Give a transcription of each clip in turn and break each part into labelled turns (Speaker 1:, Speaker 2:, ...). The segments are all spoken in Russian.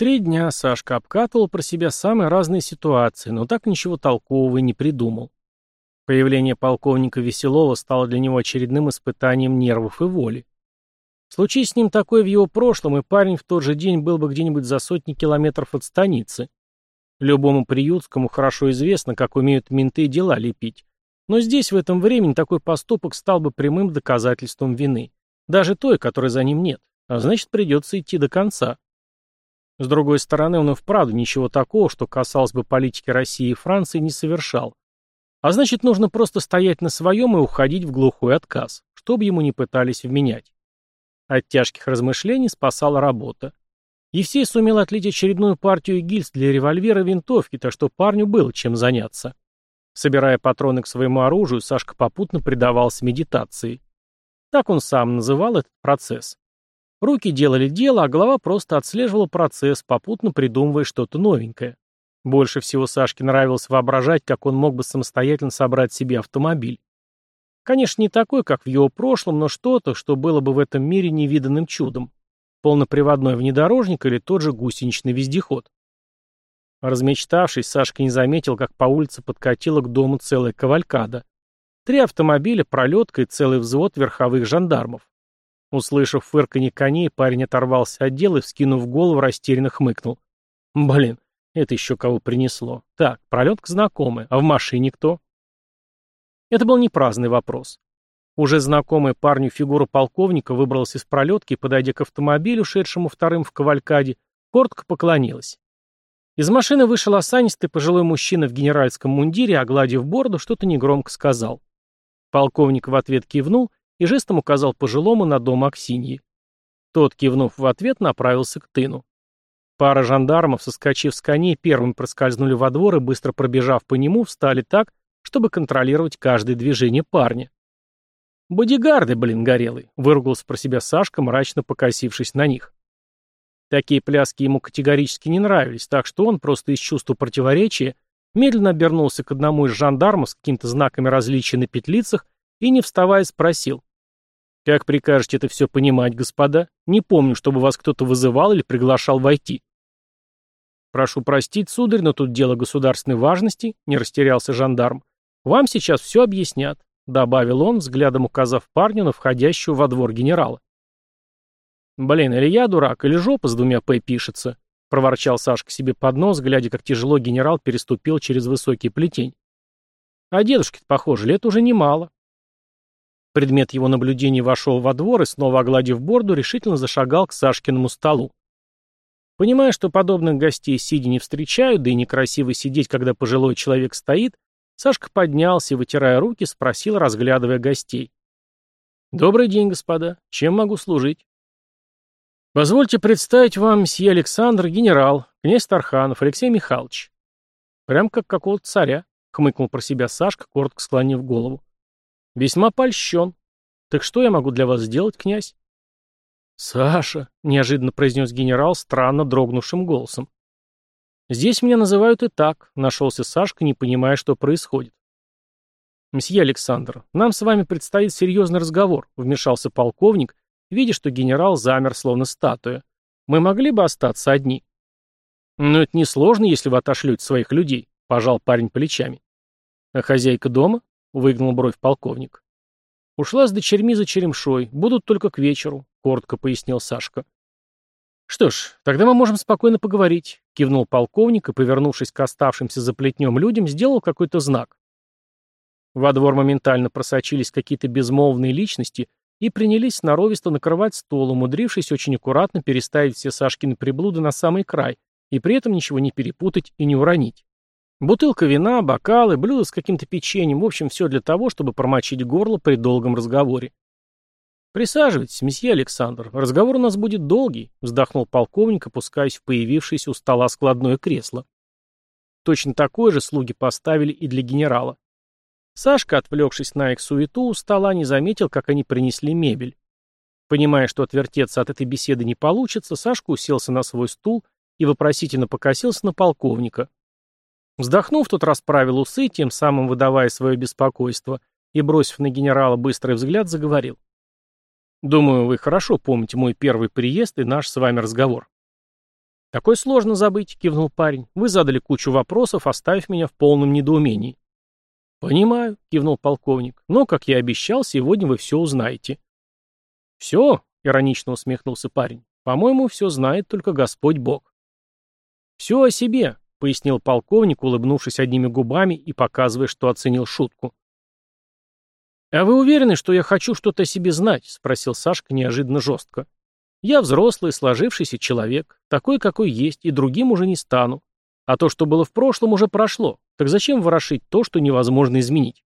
Speaker 1: Три дня Сашка обкатывал про себя самые разные ситуации, но так ничего толкового и не придумал. Появление полковника Веселова стало для него очередным испытанием нервов и воли. Случись с ним такое в его прошлом, и парень в тот же день был бы где-нибудь за сотни километров от станицы. Любому приютскому хорошо известно, как умеют менты дела лепить. Но здесь в этом времени такой поступок стал бы прямым доказательством вины. Даже той, которой за ним нет. А значит, придется идти до конца. С другой стороны, он и вправду ничего такого, что касалось бы политики России и Франции, не совершал. А значит, нужно просто стоять на своем и уходить в глухой отказ, чтобы ему не пытались вменять. От тяжких размышлений спасала работа. Евсей сумел отлить очередную партию гильз для револьвера винтовки, так что парню было чем заняться. Собирая патроны к своему оружию, Сашка попутно предавался медитации. Так он сам называл этот процесс. Руки делали дело, а голова просто отслеживала процесс, попутно придумывая что-то новенькое. Больше всего Сашке нравилось воображать, как он мог бы самостоятельно собрать себе автомобиль. Конечно, не такой, как в его прошлом, но что-то, что было бы в этом мире невиданным чудом. Полноприводной внедорожник или тот же гусеничный вездеход. Размечтавшись, Сашка не заметил, как по улице подкатила к дому целая кавалькада. Три автомобиля, пролетка и целый взвод верховых жандармов. Услышав фырканье коней, парень оторвался от дела и, вскинув голову, растерянно хмыкнул. «Блин, это еще кого принесло. Так, пролетка знакомая, а в машине кто?» Это был не праздный вопрос. Уже знакомая парню фигура полковника выбралась из пролетки и, подойдя к автомобилю, шедшему вторым в кавалькаде, коротко поклонилась. Из машины вышел осанистый пожилой мужчина в генеральском мундире, огладив бороду, что-то негромко сказал. Полковник в ответ кивнул и жестом указал пожилому на дом Аксиньи. Тот, кивнув в ответ, направился к тыну. Пара жандармов, соскочив с коней, первым проскользнули во двор и, быстро пробежав по нему, встали так, чтобы контролировать каждое движение парня. «Бодигарды, блин, горелый!» — выругался про себя Сашка, мрачно покосившись на них. Такие пляски ему категорически не нравились, так что он, просто из чувства противоречия, медленно обернулся к одному из жандармов с какими-то знаками различия на петлицах и, не вставая, спросил. «Как прикажете это все понимать, господа? Не помню, чтобы вас кто-то вызывал или приглашал войти». «Прошу простить, сударь, но тут дело государственной важности», — не растерялся жандарм. «Вам сейчас все объяснят», — добавил он, взглядом указав парню на входящего во двор генерала. «Блин, или я дурак, или жопа с двумя «п» пишется», — проворчал Сашка себе под нос, глядя, как тяжело генерал переступил через высокий плетень. «А дедушке-то, похоже, лет уже немало». Предмет его наблюдений вошел во двор и, снова огладив борду, решительно зашагал к Сашкиному столу. Понимая, что подобных гостей сидя не встречают, да и некрасиво сидеть, когда пожилой человек стоит, Сашка поднялся и, вытирая руки, спросил, разглядывая гостей. «Добрый день, господа. Чем могу служить?» Позвольте представить вам мсье Александр, генерал, князь Тарханов, Алексей Михайлович. Прям как какого-то царя, хмыкнул про себя Сашка, коротко склонив голову. Весьма польщен. Так что я могу для вас сделать, князь? Саша, неожиданно произнес генерал странно дрогнувшим голосом. Здесь меня называют и так, нашелся Сашка, не понимая, что происходит. «Мсье Александр, нам с вами предстоит серьезный разговор», — вмешался полковник, видя, что генерал замер, словно статуя. «Мы могли бы остаться одни». «Но это несложно, если вы отошлете своих людей», — пожал парень плечами. «А хозяйка дома?» — выгнал бровь полковник. «Ушла с дочерьми за черемшой. Будут только к вечеру», — коротко пояснил Сашка. «Что ж, тогда мы можем спокойно поговорить», — кивнул полковник и, повернувшись к оставшимся за плетнем людям, сделал какой-то знак. Во двор моментально просочились какие-то безмолвные личности и принялись сноровисто накрывать стол, умудрившись очень аккуратно переставить все Сашкины приблуды на самый край и при этом ничего не перепутать и не уронить. Бутылка вина, бокалы, блюдо с каким-то печеньем, в общем, все для того, чтобы промочить горло при долгом разговоре. «Присаживайтесь, месье Александр, разговор у нас будет долгий», вздохнул полковник, опускаясь в появившееся у стола складное кресло. Точно такое же слуги поставили и для генерала. Сашка, отвлекшись на их суету, у стола не заметил, как они принесли мебель. Понимая, что отвертеться от этой беседы не получится, Сашка уселся на свой стул и вопросительно покосился на полковника. Вздохнув, тот расправил усы, тем самым выдавая свое беспокойство, и, бросив на генерала быстрый взгляд, заговорил. «Думаю, вы хорошо помните мой первый приезд и наш с вами разговор. «Такое сложно забыть», — кивнул парень. «Вы задали кучу вопросов, оставив меня в полном недоумении». «Понимаю», — кивнул полковник. «Но, как я обещал, сегодня вы все узнаете». «Все?» — иронично усмехнулся парень. «По-моему, все знает только Господь Бог». «Все о себе», — пояснил полковник, улыбнувшись одними губами и показывая, что оценил шутку. «А вы уверены, что я хочу что-то о себе знать?» — спросил Сашка неожиданно жестко. «Я взрослый, сложившийся человек, такой, какой есть, и другим уже не стану. А то, что было в прошлом, уже прошло. Так зачем ворошить то, что невозможно изменить?»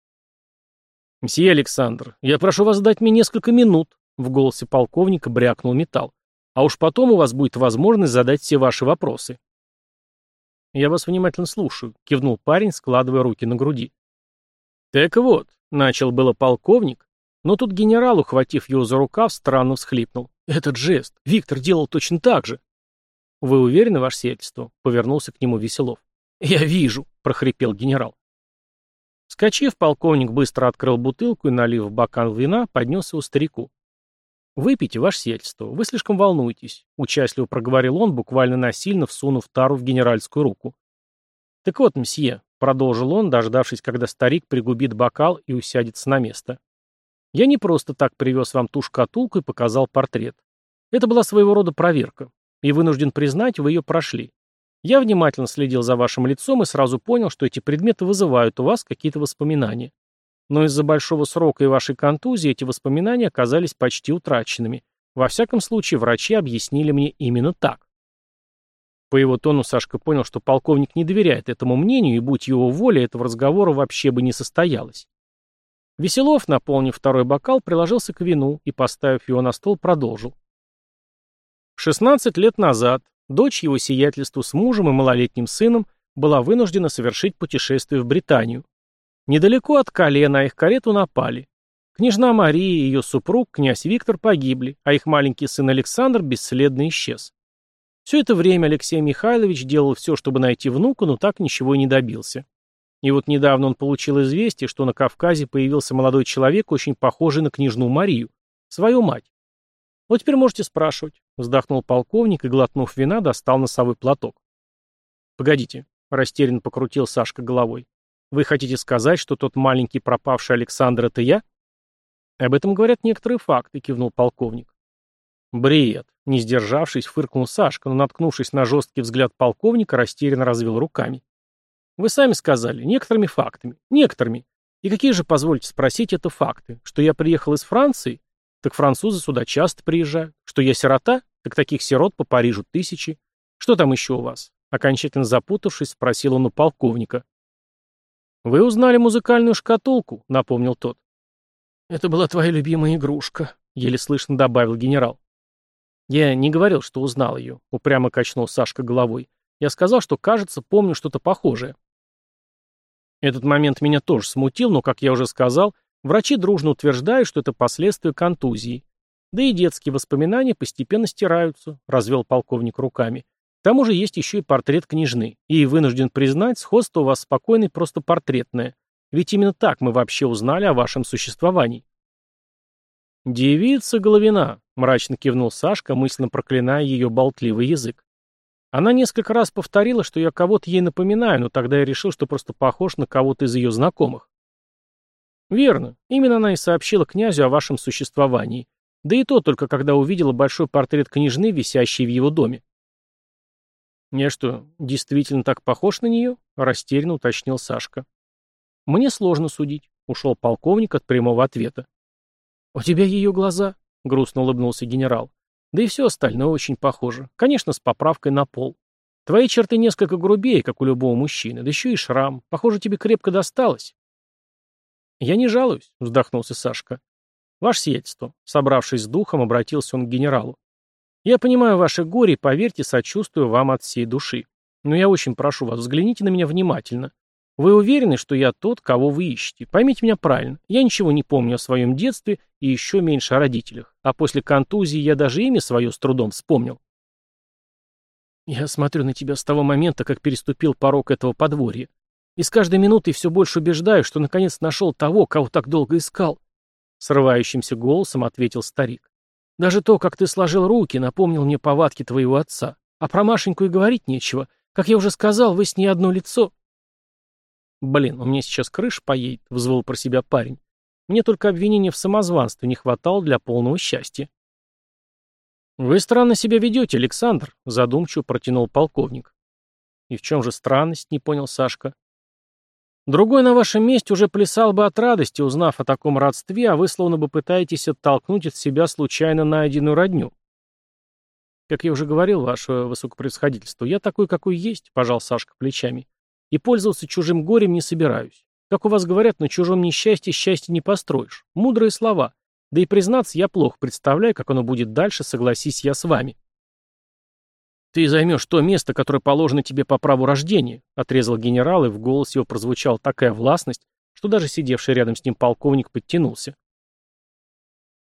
Speaker 1: «Мсье Александр, я прошу вас дать мне несколько минут», — в голосе полковника брякнул металл. «А уж потом у вас будет возможность задать все ваши вопросы». «Я вас внимательно слушаю», — кивнул парень, складывая руки на груди. «Так вот, Начал было полковник, но тут генерал, ухватив его за рукав, странно всхлипнул. «Этот жест! Виктор делал точно так же!» «Вы уверены, ваше сиятельство?» — повернулся к нему Веселов. «Я вижу!» — прохрипел генерал. Скочив, полковник быстро открыл бутылку и, налив бокал вина, поднес его старику. «Выпейте, ваше сиятельство, вы слишком волнуетесь», — участливо проговорил он, буквально насильно всунув тару в генеральскую руку. «Так вот, мсье, Продолжил он, дождавшись, когда старик пригубит бокал и усядется на место. Я не просто так привез вам ту шкатулку и показал портрет. Это была своего рода проверка. И вынужден признать, вы ее прошли. Я внимательно следил за вашим лицом и сразу понял, что эти предметы вызывают у вас какие-то воспоминания. Но из-за большого срока и вашей контузии эти воспоминания оказались почти утраченными. Во всяком случае, врачи объяснили мне именно так. По его тону Сашка понял, что полковник не доверяет этому мнению, и, будь его воля, этого разговора вообще бы не состоялось. Веселов, наполнив второй бокал, приложился к вину и, поставив его на стол, продолжил. 16 лет назад дочь его сиятельству с мужем и малолетним сыном была вынуждена совершить путешествие в Британию. Недалеко от Кале на их карету напали. Княжна Мария и ее супруг, князь Виктор, погибли, а их маленький сын Александр бесследно исчез. Все это время Алексей Михайлович делал все, чтобы найти внука, но так ничего и не добился. И вот недавно он получил известие, что на Кавказе появился молодой человек, очень похожий на княжну Марию, свою мать. Вот теперь можете спрашивать, вздохнул полковник и, глотнув вина, достал носовой платок. Погодите, растерянно покрутил Сашка головой. Вы хотите сказать, что тот маленький пропавший Александр — это я? Об этом говорят некоторые факты, кивнул полковник. Бред. Не сдержавшись, фыркнул Сашка, но, наткнувшись на жесткий взгляд полковника, растерянно развел руками. «Вы сами сказали, некоторыми фактами. Некоторыми. И какие же, позвольте спросить, это факты? Что я приехал из Франции? Так французы сюда часто приезжают. Что я сирота? Так таких сирот по Парижу тысячи. Что там еще у вас?» Окончательно запутавшись, спросил он у полковника. «Вы узнали музыкальную шкатулку», — напомнил тот. «Это была твоя любимая игрушка», — еле слышно добавил генерал. «Я не говорил, что узнал ее», — упрямо качнул Сашка головой. «Я сказал, что, кажется, помню что-то похожее». Этот момент меня тоже смутил, но, как я уже сказал, врачи дружно утверждают, что это последствия контузии. Да и детские воспоминания постепенно стираются, развел полковник руками. К тому же есть еще и портрет княжны. И вынужден признать, сходство у вас спокойное, просто портретное. Ведь именно так мы вообще узнали о вашем существовании. «Девица Головина», — мрачно кивнул Сашка, мысленно проклиная ее болтливый язык. Она несколько раз повторила, что я кого-то ей напоминаю, но тогда я решил, что просто похож на кого-то из ее знакомых. Верно. Именно она и сообщила князю о вашем существовании. Да и то только когда увидела большой портрет княжны, висящий в его доме. «Я что, действительно так похож на нее?» — растерянно уточнил Сашка. «Мне сложно судить», — ушел полковник от прямого ответа. «У тебя ее глаза?» — грустно улыбнулся генерал. «Да и все остальное очень похоже. Конечно, с поправкой на пол. Твои черты несколько грубее, как у любого мужчины, да еще и шрам. Похоже, тебе крепко досталось». «Я не жалуюсь», — вздохнулся Сашка. «Ваше сиятельство», — собравшись с духом, обратился он к генералу. «Я понимаю ваше горе поверьте, сочувствую вам от всей души. Но я очень прошу вас, взгляните на меня внимательно. Вы уверены, что я тот, кого вы ищете? Поймите меня правильно. Я ничего не помню о своем детстве и еще меньше о родителях. А после контузии я даже имя свое с трудом вспомнил. Я смотрю на тебя с того момента, как переступил порог этого подворья. И с каждой минутой все больше убеждаю, что наконец нашел того, кого так долго искал. Срывающимся голосом ответил старик. Даже то, как ты сложил руки, напомнил мне повадки твоего отца. А про Машеньку и говорить нечего. Как я уже сказал, вы с ней одно лицо. Блин, у меня сейчас крыша поедет, взвыл про себя парень. Мне только обвинения в самозванстве не хватало для полного счастья. «Вы странно себя ведете, Александр», — задумчиво протянул полковник. «И в чем же странность?» — не понял Сашка. «Другой на вашем месте уже плясал бы от радости, узнав о таком родстве, а вы словно бы пытаетесь оттолкнуть от себя случайно найденную родню. «Как я уже говорил, ваше высокопревосходительство, я такой, какой есть», — пожал Сашка плечами. «И пользоваться чужим горем не собираюсь. Как у вас говорят, на чужом несчастье счастье не построишь. Мудрые слова. Да и признаться, я плохо представляю, как оно будет дальше, согласись я с вами». «Ты займешь то место, которое положено тебе по праву рождения», — отрезал генерал, и в голос его прозвучала такая властность, что даже сидевший рядом с ним полковник подтянулся.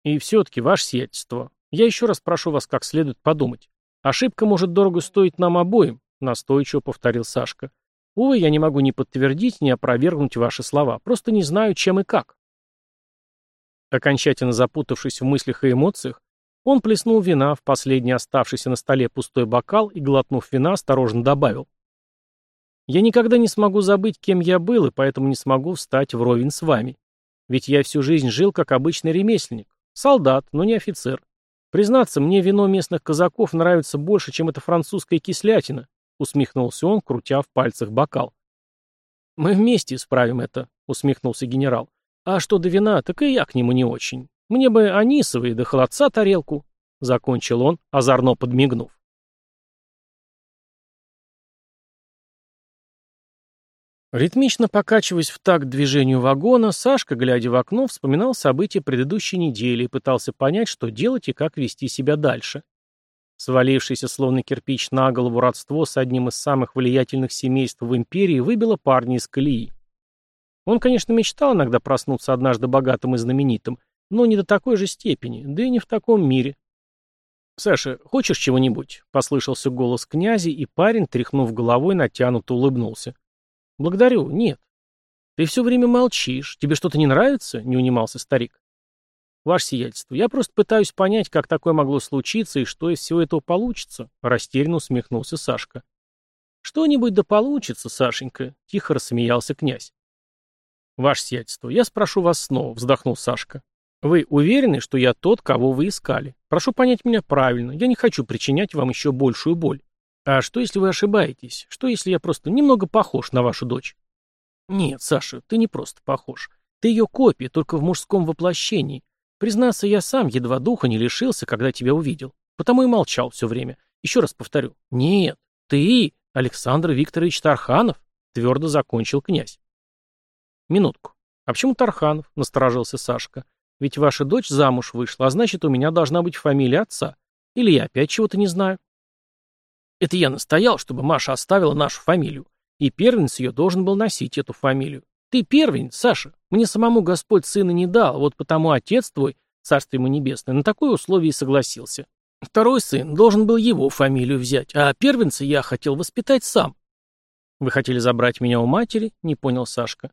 Speaker 1: «И все-таки, ваше сиятельство, я еще раз прошу вас как следует подумать. Ошибка может дорого стоить нам обоим, настойчиво повторил Сашка. Увы, я не могу ни подтвердить, ни опровергнуть ваши слова. Просто не знаю, чем и как. Окончательно запутавшись в мыслях и эмоциях, он плеснул вина в последний оставшийся на столе пустой бокал и, глотнув вина, осторожно добавил. «Я никогда не смогу забыть, кем я был, и поэтому не смогу встать вровень с вами. Ведь я всю жизнь жил как обычный ремесленник. Солдат, но не офицер. Признаться, мне вино местных казаков нравится больше, чем эта французская кислятина, усмехнулся он, крутя в пальцах бокал. Мы вместе исправим это, усмехнулся генерал. А что до вина, так и я к нему не очень. Мне бы анисовый да холодца тарелку, закончил он, озорно подмигнув. Ритмично покачиваясь в такт движению вагона, Сашка, глядя в окно, вспоминал события предыдущей недели и пытался понять, что делать и как вести себя дальше. Свалившееся словно кирпич на голову родство с одним из самых влиятельных семейств в империи выбило парня из колеи. Он, конечно, мечтал иногда проснуться однажды богатым и знаменитым, но не до такой же степени, да и не в таком мире. «Саша, хочешь чего-нибудь?» — послышался голос князя, и парень, тряхнув головой, натянуто улыбнулся. «Благодарю, нет». «Ты все время молчишь. Тебе что-то не нравится?» — не унимался старик. «Ваше сиятельство, я просто пытаюсь понять, как такое могло случиться и что из всего этого получится», — растерянно усмехнулся Сашка. «Что-нибудь да получится, Сашенька», — тихо рассмеялся князь. «Ваше сиятельство, я спрошу вас снова», — вздохнул Сашка. «Вы уверены, что я тот, кого вы искали? Прошу понять меня правильно, я не хочу причинять вам еще большую боль. А что, если вы ошибаетесь? Что, если я просто немного похож на вашу дочь? Нет, Саша, ты не просто похож. Ты ее копия, только в мужском воплощении. Признаться, я сам едва духа не лишился, когда тебя увидел. Потому и молчал все время. Еще раз повторю. Нет, ты, Александр Викторович Тарханов, твердо закончил князь. Минутку. А почему Тарханов? Насторожился Сашка. Ведь ваша дочь замуж вышла, а значит, у меня должна быть фамилия отца. Или я опять чего-то не знаю? Это я настоял, чтобы Маша оставила нашу фамилию. И первенец ее должен был носить эту фамилию. Ты первенец, Саша. Мне самому Господь сына не дал, вот потому отец твой, царство ему небесное, на такое условие и согласился. Второй сын должен был его фамилию взять, а первенца я хотел воспитать сам. Вы хотели забрать меня у матери? Не понял Сашка.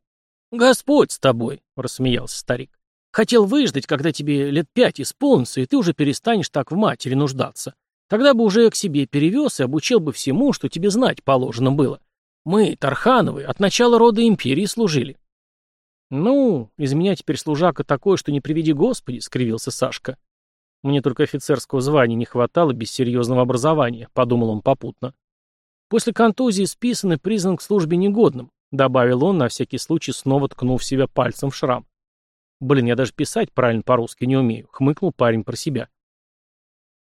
Speaker 1: Господь с тобой, рассмеялся старик. Хотел выждать, когда тебе лет пять исполнится, и ты уже перестанешь так в матери нуждаться. Тогда бы уже к себе перевез и обучил бы всему, что тебе знать положено было. Мы, Тархановы, от начала рода империи служили. Ну, из меня теперь служака такой, что не приведи Господи, скривился Сашка. Мне только офицерского звания не хватало без серьезного образования, подумал он попутно. После контузии списан и признан к службе негодным, добавил он, на всякий случай снова ткнув себя пальцем в шрам. Блин, я даже писать правильно по-русски не умею, хмыкнул парень про себя.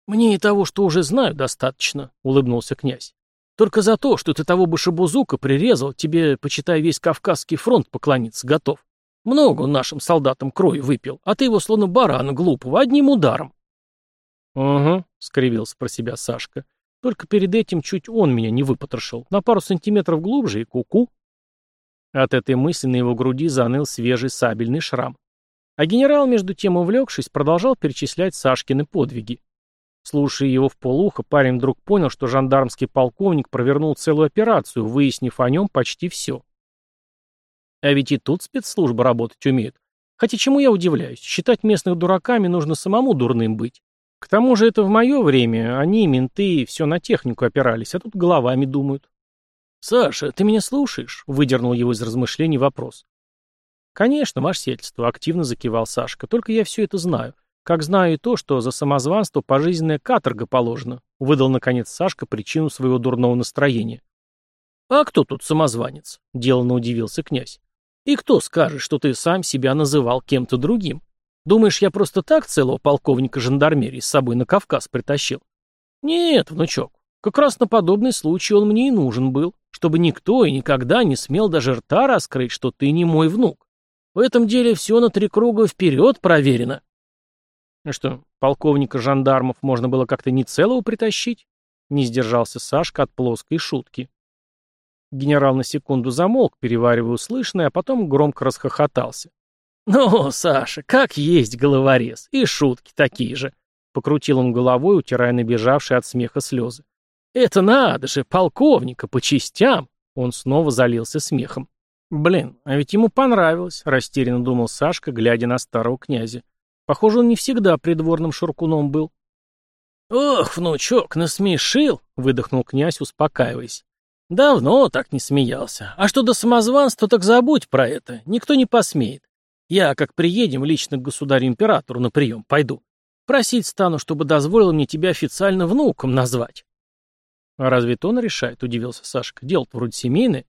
Speaker 1: «Мне и того, что уже знаю, достаточно», — улыбнулся князь. «Только за то, что ты того башебузука прирезал, тебе, почитай, весь Кавказский фронт поклониться готов. Много он нашим солдатам крови выпил, а ты его словно барана глупого, одним ударом». «Угу», — скривился про себя Сашка. «Только перед этим чуть он меня не выпотрошил. На пару сантиметров глубже и куку». -ку. От этой мысли на его груди заныл свежий сабельный шрам. А генерал, между тем увлекшись, продолжал перечислять Сашкины подвиги. Слушая его в полухо, парень вдруг понял, что жандармский полковник провернул целую операцию, выяснив о нем почти все. А ведь и тут спецслужбы работать умеют. Хотя чему я удивляюсь? Считать местных дураками нужно самому дурным быть. К тому же это в мое время, они, менты, все на технику опирались, а тут головами думают. «Саша, ты меня слушаешь?» — выдернул его из размышлений вопрос. «Конечно, ваше сельство», — активно закивал Сашка. «Только я все это знаю. Как знаю и то, что за самозванство пожизненная каторга положена», — выдал, наконец, Сашка причину своего дурного настроения. «А кто тут самозванец?» — деланно удивился князь. «И кто скажет, что ты сам себя называл кем-то другим? Думаешь, я просто так целого полковника жандармерии с собой на Кавказ притащил? Нет, внучок, как раз на подобный случай он мне и нужен был, чтобы никто и никогда не смел даже рта раскрыть, что ты не мой внук. В этом деле все на три круга вперед проверено. Ну что, полковника жандармов можно было как-то не целого притащить? Не сдержался Сашка от плоской шутки. Генерал на секунду замолк, переваривая услышанное, а потом громко расхохотался. «Ну, Саша, как есть головорез, и шутки такие же», — покрутил он головой, утирая набежавшие от смеха слезы. «Это надо же, полковника, по частям!» Он снова залился смехом. «Блин, а ведь ему понравилось», — растерянно думал Сашка, глядя на старого князя. «Похоже, он не всегда придворным шуркуном был». «Ох, внучок, насмешил!» — выдохнул князь, успокаиваясь. «Давно так не смеялся. А что до самозванства, так забудь про это. Никто не посмеет. Я, как приедем, лично к государю-императору на прием пойду. Просить стану, чтобы дозволил мне тебя официально внуком назвать. А разве это он решает, удивился Сашка. Дело-то вроде семейное.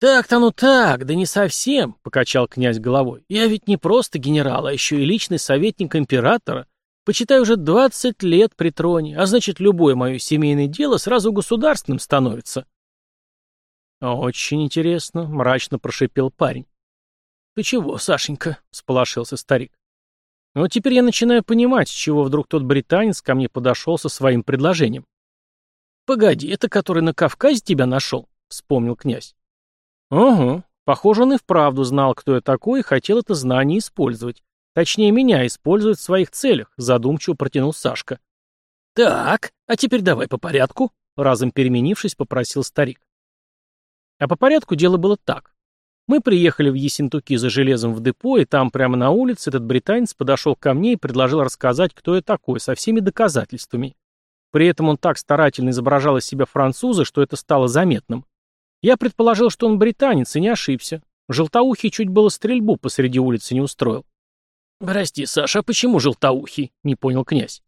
Speaker 1: Так-то ну так, да не совсем, покачал князь головой. Я ведь не просто генерал, а еще и личный советник императора. Почитай уже двадцать лет при троне, а значит, любое мое семейное дело сразу государственным становится. Очень интересно, мрачно прошипел парень. «Ты чего, Сашенька?» — сполошился старик. «Ну, теперь я начинаю понимать, с чего вдруг тот британец ко мне подошел со своим предложением». «Погоди, это который на Кавказе тебя нашел?» — вспомнил князь. «Угу. Похоже, он и вправду знал, кто я такой, и хотел это знание использовать. Точнее, меня использовать в своих целях», — задумчиво протянул Сашка. «Так, а теперь давай по порядку», — разом переменившись, попросил старик. А по порядку дело было так. Мы приехали в Ессентуки за железом в депо, и там прямо на улице этот британец подошел ко мне и предложил рассказать, кто я такой, со всеми доказательствами. При этом он так старательно изображал из себя француза, что это стало заметным. Я предположил, что он британец, и не ошибся. Желтоухий чуть было стрельбу посреди улицы не устроил. «Прости, Саша, а почему желтоухий?» — не понял князь.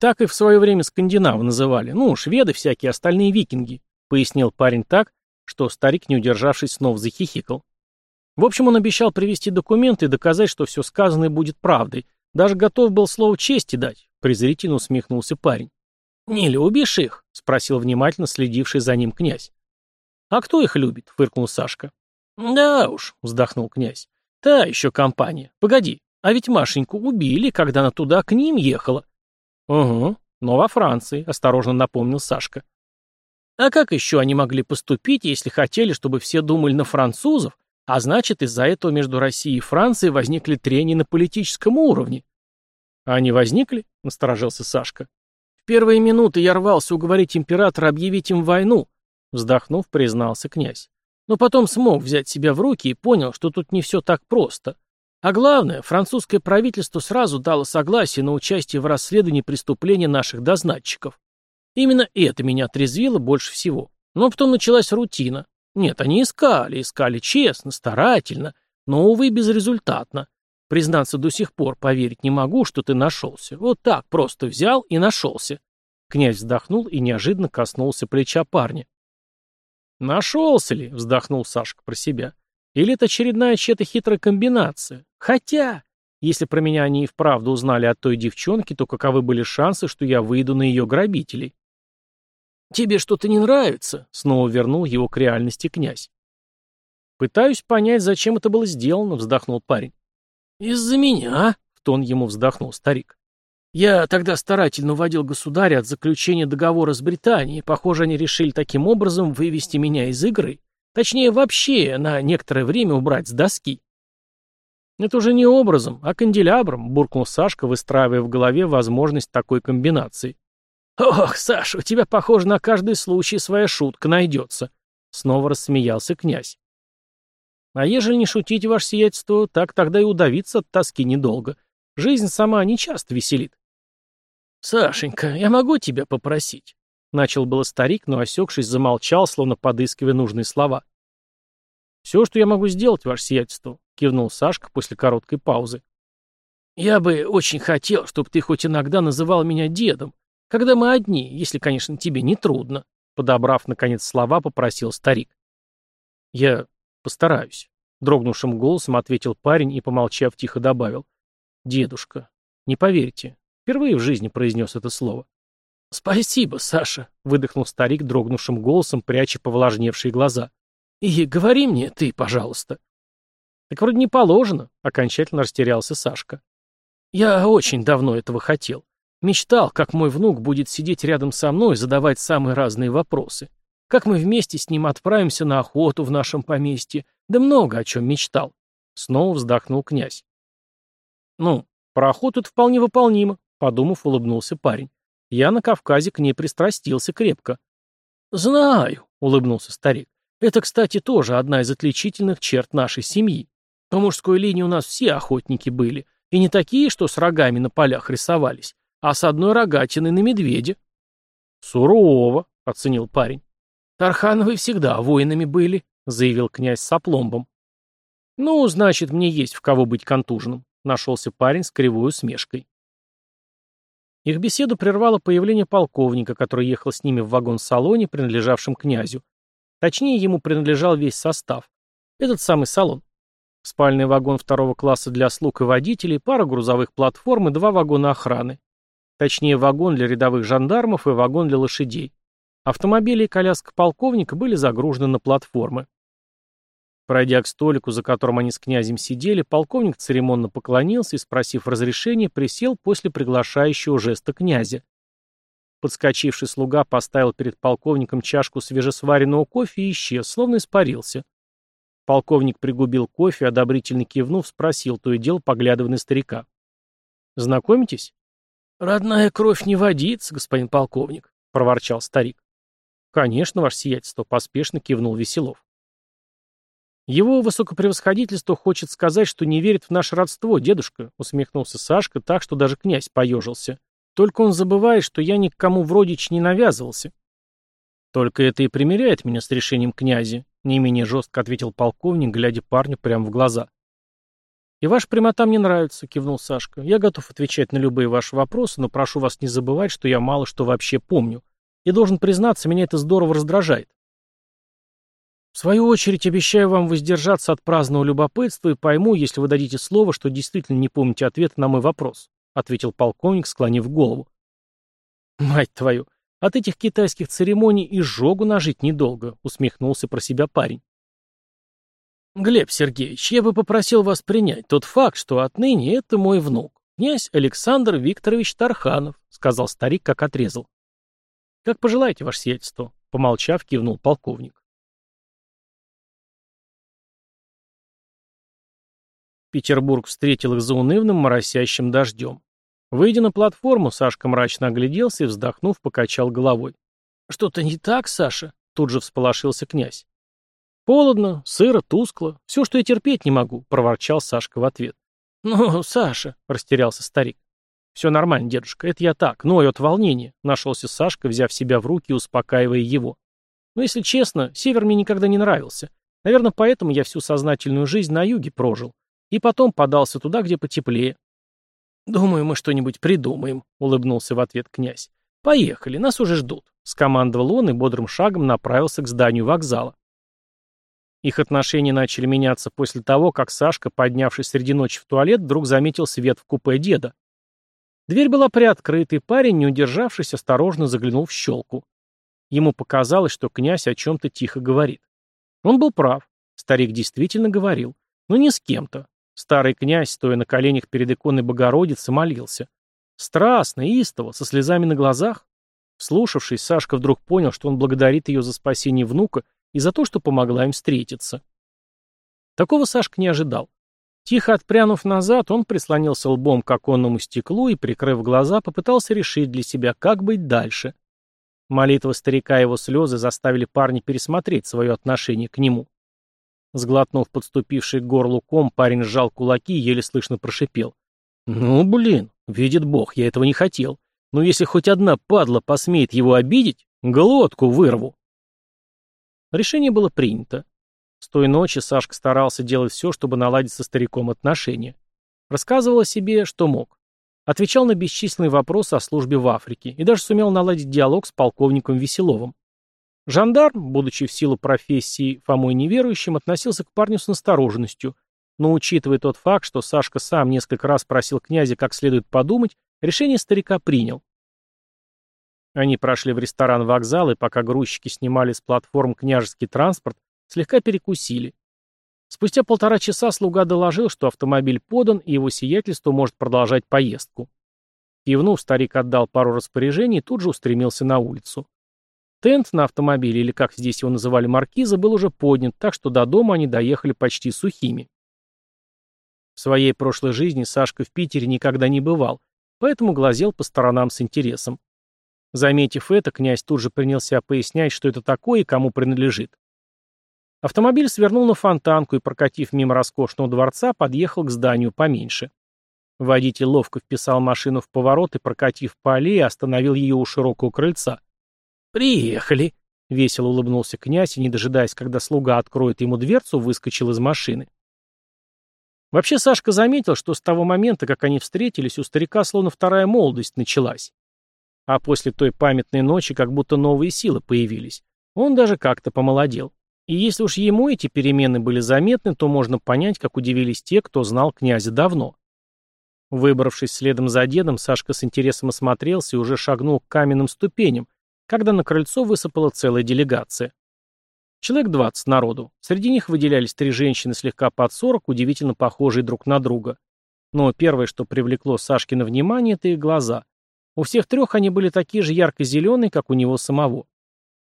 Speaker 1: «Так и в свое время скандинавы называли. Ну, шведы всякие, остальные викинги», — пояснил парень так, что старик, не удержавшись, снова захихикал. В общем, он обещал привести документы и доказать, что все сказанное будет правдой. Даже готов был слово чести дать, презрительно усмехнулся парень. «Не любишь их?» — спросил внимательно следивший за ним князь. «А кто их любит?» — фыркнул Сашка. «Да уж», — вздохнул князь. «Та еще компания. Погоди, а ведь Машеньку убили, когда она туда к ним ехала». «Угу, но во Франции», — осторожно напомнил Сашка. А как еще они могли поступить, если хотели, чтобы все думали на французов, а значит, из-за этого между Россией и Францией возникли трения на политическом уровне? Они возникли? Насторожился Сашка. В первые минуты я рвался уговорить императора объявить им войну, вздохнув, признался князь. Но потом смог взять себя в руки и понял, что тут не все так просто. А главное, французское правительство сразу дало согласие на участие в расследовании преступления наших дознатчиков. Именно это меня отрезвило больше всего. Но потом началась рутина. Нет, они искали, искали честно, старательно, но, увы, безрезультатно. Признаться, до сих пор поверить не могу, что ты нашелся. Вот так просто взял и нашелся. Князь вздохнул и неожиданно коснулся плеча парня. «Нашелся ли?» — вздохнул Сашка про себя. «Или это очередная чья-то хитрая комбинация? Хотя, если про меня они и вправду узнали от той девчонки, то каковы были шансы, что я выйду на ее грабителей?» «Тебе что-то не нравится?» — снова вернул его к реальности князь. «Пытаюсь понять, зачем это было сделано», — вздохнул парень. «Из-за меня?» — в тон ему вздохнул старик. «Я тогда старательно уводил государя от заключения договора с Британией. Похоже, они решили таким образом вывести меня из игры. Точнее, вообще на некоторое время убрать с доски». «Это уже не образом, а канделябром», — буркнул Сашка, выстраивая в голове возможность такой комбинации. «Ох, Саша, у тебя, похоже, на каждый случай своя шутка найдется», — снова рассмеялся князь. «А ежели не шутить, ваше сиятельство, так тогда и удавиться от тоски недолго. Жизнь сама не часто веселит». «Сашенька, я могу тебя попросить?» Начал было старик, но, осекшись, замолчал, словно подыскивая нужные слова. «Все, что я могу сделать, ваше сиятельство», — кивнул Сашка после короткой паузы. «Я бы очень хотел, чтобы ты хоть иногда называл меня дедом, когда мы одни, если, конечно, тебе не трудно», — подобрав, наконец, слова, попросил старик. «Я постараюсь», — дрогнувшим голосом ответил парень и, помолчав, тихо добавил. «Дедушка, не поверите, впервые в жизни произнес это слово». «Спасибо, Саша», — выдохнул старик дрогнувшим голосом, пряча повлажневшие глаза. «И говори мне ты, пожалуйста». «Так вроде не положено», — окончательно растерялся Сашка. «Я очень давно этого хотел. Мечтал, как мой внук будет сидеть рядом со мной и задавать самые разные вопросы. Как мы вместе с ним отправимся на охоту в нашем поместье. Да много о чем мечтал». Снова вздохнул князь. «Ну, про охоту это вполне выполнимо», — подумав, улыбнулся парень. Я на Кавказе к ней пристрастился крепко. «Знаю», — улыбнулся старик. «Это, кстати, тоже одна из отличительных черт нашей семьи. По мужской линии у нас все охотники были, и не такие, что с рогами на полях рисовались, а с одной рогатиной на медведя». «Сурово», — оценил парень. «Тархановы всегда воинами были», — заявил князь с опломбом. «Ну, значит, мне есть в кого быть контуженным», — нашелся парень с кривой усмешкой. Их беседу прервало появление полковника, который ехал с ними в вагон-салоне, принадлежавшем князю. Точнее, ему принадлежал весь состав. Этот самый салон. Спальный вагон второго класса для слуг и водителей, пара грузовых платформ и два вагона охраны. Точнее, вагон для рядовых жандармов и вагон для лошадей. Автомобили и коляска полковника были загружены на платформы. Пройдя к столику, за которым они с князем сидели, полковник церемонно поклонился и, спросив разрешения, присел после приглашающего жеста князя. Подскочивший слуга поставил перед полковником чашку свежесваренного кофе и исчез, словно испарился. Полковник пригубил кофе, одобрительно кивнув, спросил, то и дело, поглядывая на старика. «Знакомитесь?» «Родная кровь не водится, господин полковник», — проворчал старик. «Конечно, ваше сиятельство», — поспешно кивнул Веселов. «Его высокопревосходительство хочет сказать, что не верит в наше родство, дедушка», — усмехнулся Сашка так, что даже князь поежился. «Только он забывает, что я ни к кому в родич не навязывался». «Только это и примеряет меня с решением князя», — не менее жестко ответил полковник, глядя парню прямо в глаза. «И ваша прямота мне нравится», — кивнул Сашка. «Я готов отвечать на любые ваши вопросы, но прошу вас не забывать, что я мало что вообще помню. И должен признаться, меня это здорово раздражает». В свою очередь обещаю вам воздержаться от праздного любопытства и пойму, если вы дадите слово, что действительно не помните ответ на мой вопрос», ответил полковник, склонив голову. «Мать твою, от этих китайских церемоний и жогу нажить недолго», усмехнулся про себя парень. «Глеб Сергеевич, я бы попросил вас принять тот факт, что отныне это мой внук, князь Александр Викторович Тарханов», сказал старик, как отрезал. «Как пожелаете, ваше сиятельство», помолчав, кивнул полковник. Петербург встретил их заунывным моросящим дождем. Выйдя на платформу, Сашка мрачно огляделся и, вздохнув, покачал головой. «Что-то не так, Саша?» — тут же всполошился князь. «Холодно, сыро, тускло. Все, что я терпеть не могу», — проворчал Сашка в ответ. «Ну, Саша», — растерялся старик. «Все нормально, дедушка, это я так, ною от волнения», — нашелся Сашка, взяв себя в руки и успокаивая его. «Но если честно, север мне никогда не нравился. Наверное, поэтому я всю сознательную жизнь на юге прожил. И потом подался туда, где потеплее. «Думаю, мы что-нибудь придумаем», — улыбнулся в ответ князь. «Поехали, нас уже ждут», — скомандовал он и бодрым шагом направился к зданию вокзала. Их отношения начали меняться после того, как Сашка, поднявшись среди ночи в туалет, вдруг заметил свет в купе деда. Дверь была приоткрыта, и парень, не удержавшись, осторожно заглянул в щелку. Ему показалось, что князь о чем-то тихо говорит. Он был прав. Старик действительно говорил. Но не с кем-то. Старый князь, стоя на коленях перед иконой Богородицы, молился. Страстно, истово, со слезами на глазах. Слушавшись, Сашка вдруг понял, что он благодарит ее за спасение внука и за то, что помогла им встретиться. Такого Сашка не ожидал. Тихо отпрянув назад, он прислонился лбом к оконному стеклу и, прикрыв глаза, попытался решить для себя, как быть дальше. Молитва старика и его слезы заставили парня пересмотреть свое отношение к нему. Сглотнув подступивший к горлу ком, парень сжал кулаки и еле слышно прошипел. «Ну, блин, видит бог, я этого не хотел. Но если хоть одна падла посмеет его обидеть, глотку вырву. Решение было принято. С той ночи Сашка старался делать все, чтобы наладить со стариком отношения. Рассказывал о себе, что мог. Отвечал на бесчисленные вопросы о службе в Африке и даже сумел наладить диалог с полковником Веселовым. Жандарм, будучи в силу профессии Фомой неверующим, относился к парню с настороженностью, но учитывая тот факт, что Сашка сам несколько раз просил князя как следует подумать, решение старика принял. Они прошли в ресторан вокзал, и пока грузчики снимали с платформ княжеский транспорт, слегка перекусили. Спустя полтора часа слуга доложил, что автомобиль подан, и его сиятельство может продолжать поездку. Кивнув, старик отдал пару распоряжений и тут же устремился на улицу. Тент на автомобиле, или как здесь его называли маркиза, был уже поднят, так что до дома они доехали почти сухими. В своей прошлой жизни Сашка в Питере никогда не бывал, поэтому глазел по сторонам с интересом. Заметив это, князь тут же принялся пояснять, что это такое и кому принадлежит. Автомобиль свернул на фонтанку и, прокатив мимо роскошного дворца, подъехал к зданию поменьше. Водитель ловко вписал машину в поворот и, прокатив по аллее, остановил ее у широкого крыльца. «Приехали!» — весело улыбнулся князь и, не дожидаясь, когда слуга откроет ему дверцу, выскочил из машины. Вообще Сашка заметил, что с того момента, как они встретились, у старика словно вторая молодость началась. А после той памятной ночи как будто новые силы появились. Он даже как-то помолодел. И если уж ему эти перемены были заметны, то можно понять, как удивились те, кто знал князя давно. Выбравшись следом за дедом, Сашка с интересом осмотрелся и уже шагнул к каменным ступеням, когда на крыльцо высыпала целая делегация. Человек двадцать народу. Среди них выделялись три женщины слегка под сорок, удивительно похожие друг на друга. Но первое, что привлекло Сашкино внимание, это их глаза. У всех трех они были такие же ярко-зеленые, как у него самого.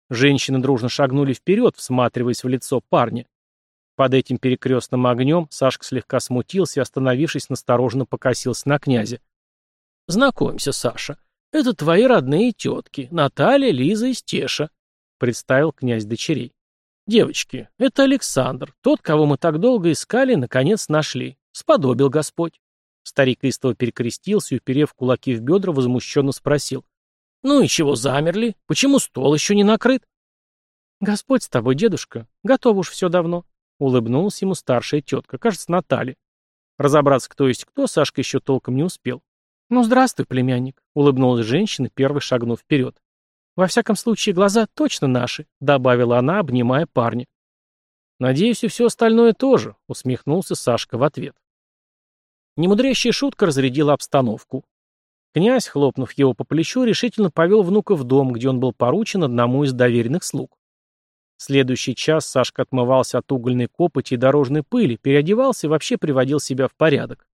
Speaker 1: Женщины дружно шагнули вперед, всматриваясь в лицо парня. Под этим перекрестным огнем Сашка слегка смутился и, остановившись, настороженно покосился на князя. «Знакомься, Саша. Это твои родные тетки, Наталья, Лиза и Стеша», — представил князь дочерей. «Девочки, это Александр, тот, кого мы так долго искали, наконец нашли. Сподобил Господь». Старик истово перекрестился и, уперев кулаки в бедра, возмущенно спросил. «Ну и чего замерли? Почему стол еще не накрыт?» «Господь с тобой, дедушка. Готово уж все давно», — улыбнулась ему старшая тетка, кажется, Наталья. Разобраться, кто есть кто, Сашка еще толком не успел. «Ну, здравствуй, племянник», — улыбнулась женщина, первый шагнув вперед. «Во всяком случае, глаза точно наши», — добавила она, обнимая парня. «Надеюсь, и все остальное тоже», — усмехнулся Сашка в ответ. Немудрящая шутка разрядила обстановку. Князь, хлопнув его по плечу, решительно повел внука в дом, где он был поручен одному из доверенных слуг. Следующий час Сашка отмывался от угольной копоти и дорожной пыли, переодевался и вообще приводил себя в порядок.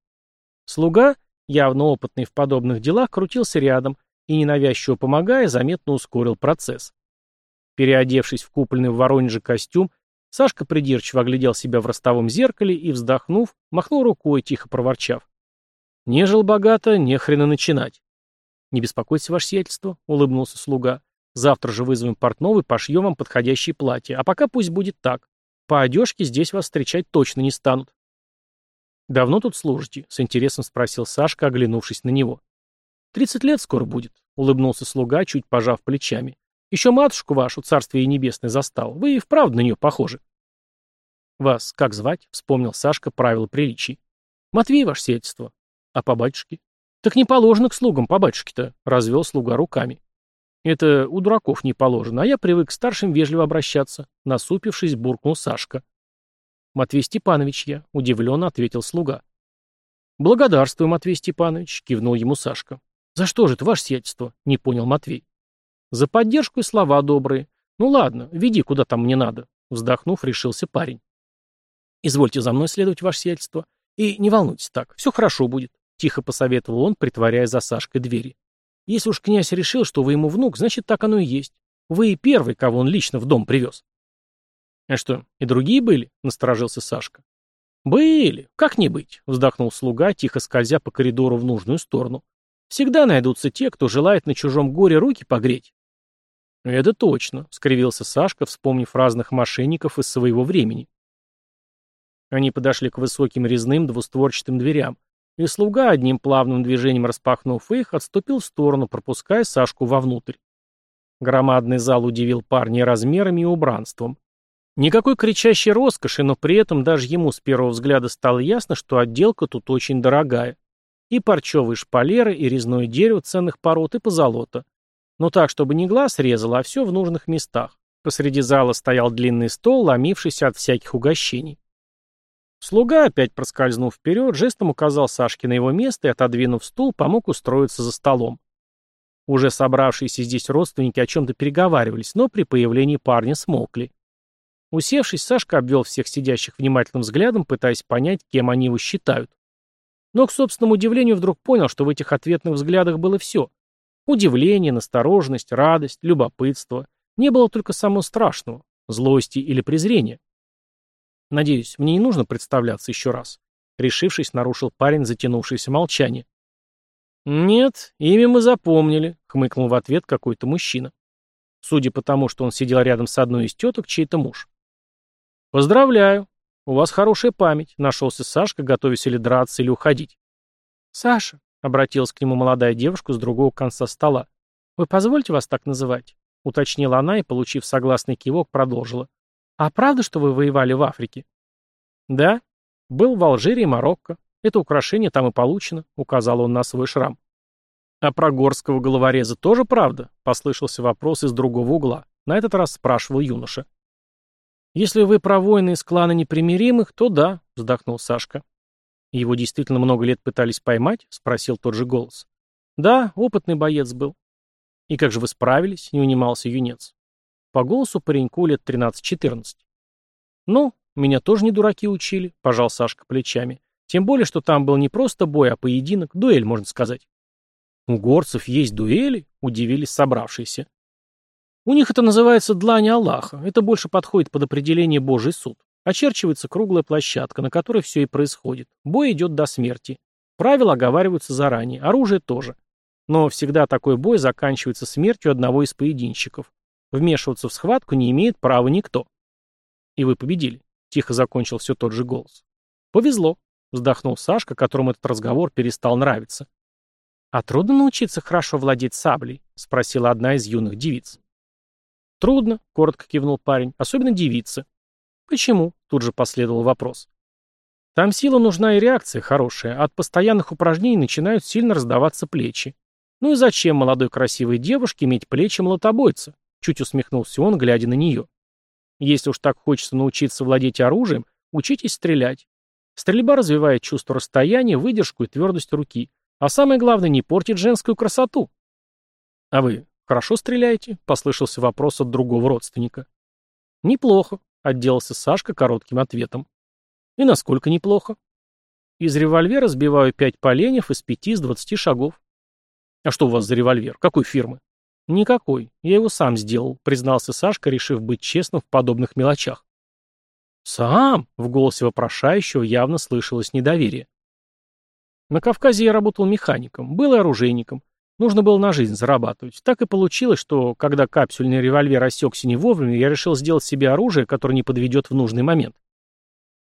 Speaker 1: Слуга, явно опытный в подобных делах, крутился рядом и, ненавязчиво помогая, заметно ускорил процесс. Переодевшись в купленный в Воронеже костюм, Сашка придирчиво оглядел себя в ростовом зеркале и, вздохнув, махнул рукой, тихо проворчав. Не жил богато, не хрена начинать. Не беспокойтесь, ваше сиятельство, улыбнулся слуга. Завтра же вызовем портного и пошьем вам подходящее платье. А пока пусть будет так. По одежке здесь вас встречать точно не станут. «Давно тут служите?» — с интересом спросил Сашка, оглянувшись на него. «Тридцать лет скоро будет», — улыбнулся слуга, чуть пожав плечами. «Еще матушку вашу, царствие небесное, застал. Вы и вправду на нее похожи». «Вас как звать?» — вспомнил Сашка правила приличий. «Матвей, ваше сиятельство», а по батюшке? Так не положено к слугам по батюшке-то, развел слуга руками. Это у дураков не положено, а я привык к старшим вежливо обращаться, насупившись, буркнул Сашка. Матвей Степанович я, удивленно ответил слуга. Благодарствую, Матвей Степанович, кивнул ему Сашка. За что же это ваше сиятельство? Не понял Матвей. За поддержку и слова добрые. Ну ладно, веди куда там мне надо. Вздохнув, решился парень. Извольте за мной следовать, ваше сиятельство. И не волнуйтесь так, все хорошо будет. Тихо посоветовал он, притворяя за Сашкой двери. Если уж князь решил, что вы ему внук, значит, так оно и есть. Вы и первый, кого он лично в дом привез. А что, и другие были? Насторожился Сашка. Были. Как не быть? Вздохнул слуга, тихо скользя по коридору в нужную сторону. Всегда найдутся те, кто желает на чужом горе руки погреть. Это точно, скривился Сашка, вспомнив разных мошенников из своего времени. Они подошли к высоким резным двустворчатым дверям, и слуга, одним плавным движением распахнув их, отступил в сторону, пропуская Сашку вовнутрь. Громадный зал удивил парня размерами и убранством. Никакой кричащей роскоши, но при этом даже ему с первого взгляда стало ясно, что отделка тут очень дорогая. И парчевые шпалеры, и резное дерево ценных пород, и позолота. Но так, чтобы не глаз резало, а все в нужных местах. Посреди зала стоял длинный стол, ломившийся от всяких угощений. Слуга, опять проскользнув вперед, жестом указал Сашке на его место и, отодвинув стул, помог устроиться за столом. Уже собравшиеся здесь родственники о чем-то переговаривались, но при появлении парня смолкли. Усевшись, Сашка обвел всех сидящих внимательным взглядом, пытаясь понять, кем они его считают. Но, к собственному удивлению, вдруг понял, что в этих ответных взглядах было все. Удивление, настороженность, радость, любопытство. Не было только самого страшного — злости или презрения. Надеюсь, мне не нужно представляться еще раз. Решившись, нарушил парень затянувшееся молчание. «Нет, имя мы запомнили», — хмыкнул в ответ какой-то мужчина. Судя по тому, что он сидел рядом с одной из теток, чей-то муж. «Поздравляю. У вас хорошая память», — нашелся Сашка, готовясь или драться, или уходить. «Саша», — обратилась к нему молодая девушка с другого конца стола, — «вы позвольте вас так называть?» — уточнила она и, получив согласный кивок, продолжила. «А правда, что вы воевали в Африке?» «Да. Был в Алжире и Марокко. Это украшение там и получено», — указал он на свой шрам. «А про горского головореза тоже правда?» — послышался вопрос из другого угла. На этот раз спрашивал юноша. «Если вы про войны из клана непримиримых, то да», — вздохнул Сашка. «Его действительно много лет пытались поймать?» — спросил тот же голос. «Да, опытный боец был». «И как же вы справились?» — не унимался юнец. По голосу пареньку лет 13-14. «Ну, меня тоже не дураки учили», — пожал Сашка плечами. «Тем более, что там был не просто бой, а поединок, дуэль, можно сказать». «У горцев есть дуэли?» — удивились собравшиеся. У них это называется длань Аллаха. Это больше подходит под определение Божий суд. Очерчивается круглая площадка, на которой все и происходит. Бой идет до смерти. Правила оговариваются заранее, оружие тоже. Но всегда такой бой заканчивается смертью одного из поединщиков. Вмешиваться в схватку не имеет права никто. И вы победили. Тихо закончил все тот же голос. Повезло, вздохнул Сашка, которому этот разговор перестал нравиться. «А трудно научиться хорошо владеть саблей?» — спросила одна из юных девиц. «Трудно», — коротко кивнул парень, — «особенно девицы». «Почему?» — тут же последовал вопрос. «Там сила нужна и реакция хорошая, от постоянных упражнений начинают сильно раздаваться плечи. Ну и зачем молодой красивой девушке иметь плечи молотобойца?» Чуть усмехнулся он, глядя на нее. «Если уж так хочется научиться владеть оружием, учитесь стрелять. Стрельба развивает чувство расстояния, выдержку и твердость руки. А самое главное, не портит женскую красоту». «А вы «Хорошо стреляете?» — послышался вопрос от другого родственника. «Неплохо», — отделался Сашка коротким ответом. «И насколько неплохо?» «Из револьвера сбиваю пять поленьев из пяти с двадцати шагов». «А что у вас за револьвер? Какой фирмы?» «Никакой. Я его сам сделал», — признался Сашка, решив быть честным в подобных мелочах. «Сам?» — в голосе вопрошающего явно слышалось недоверие. На Кавказе я работал механиком, был и оружейником. Нужно было на жизнь зарабатывать. Так и получилось, что, когда капсюльный револьвер осекся не вовремя, я решил сделать себе оружие, которое не подведет в нужный момент.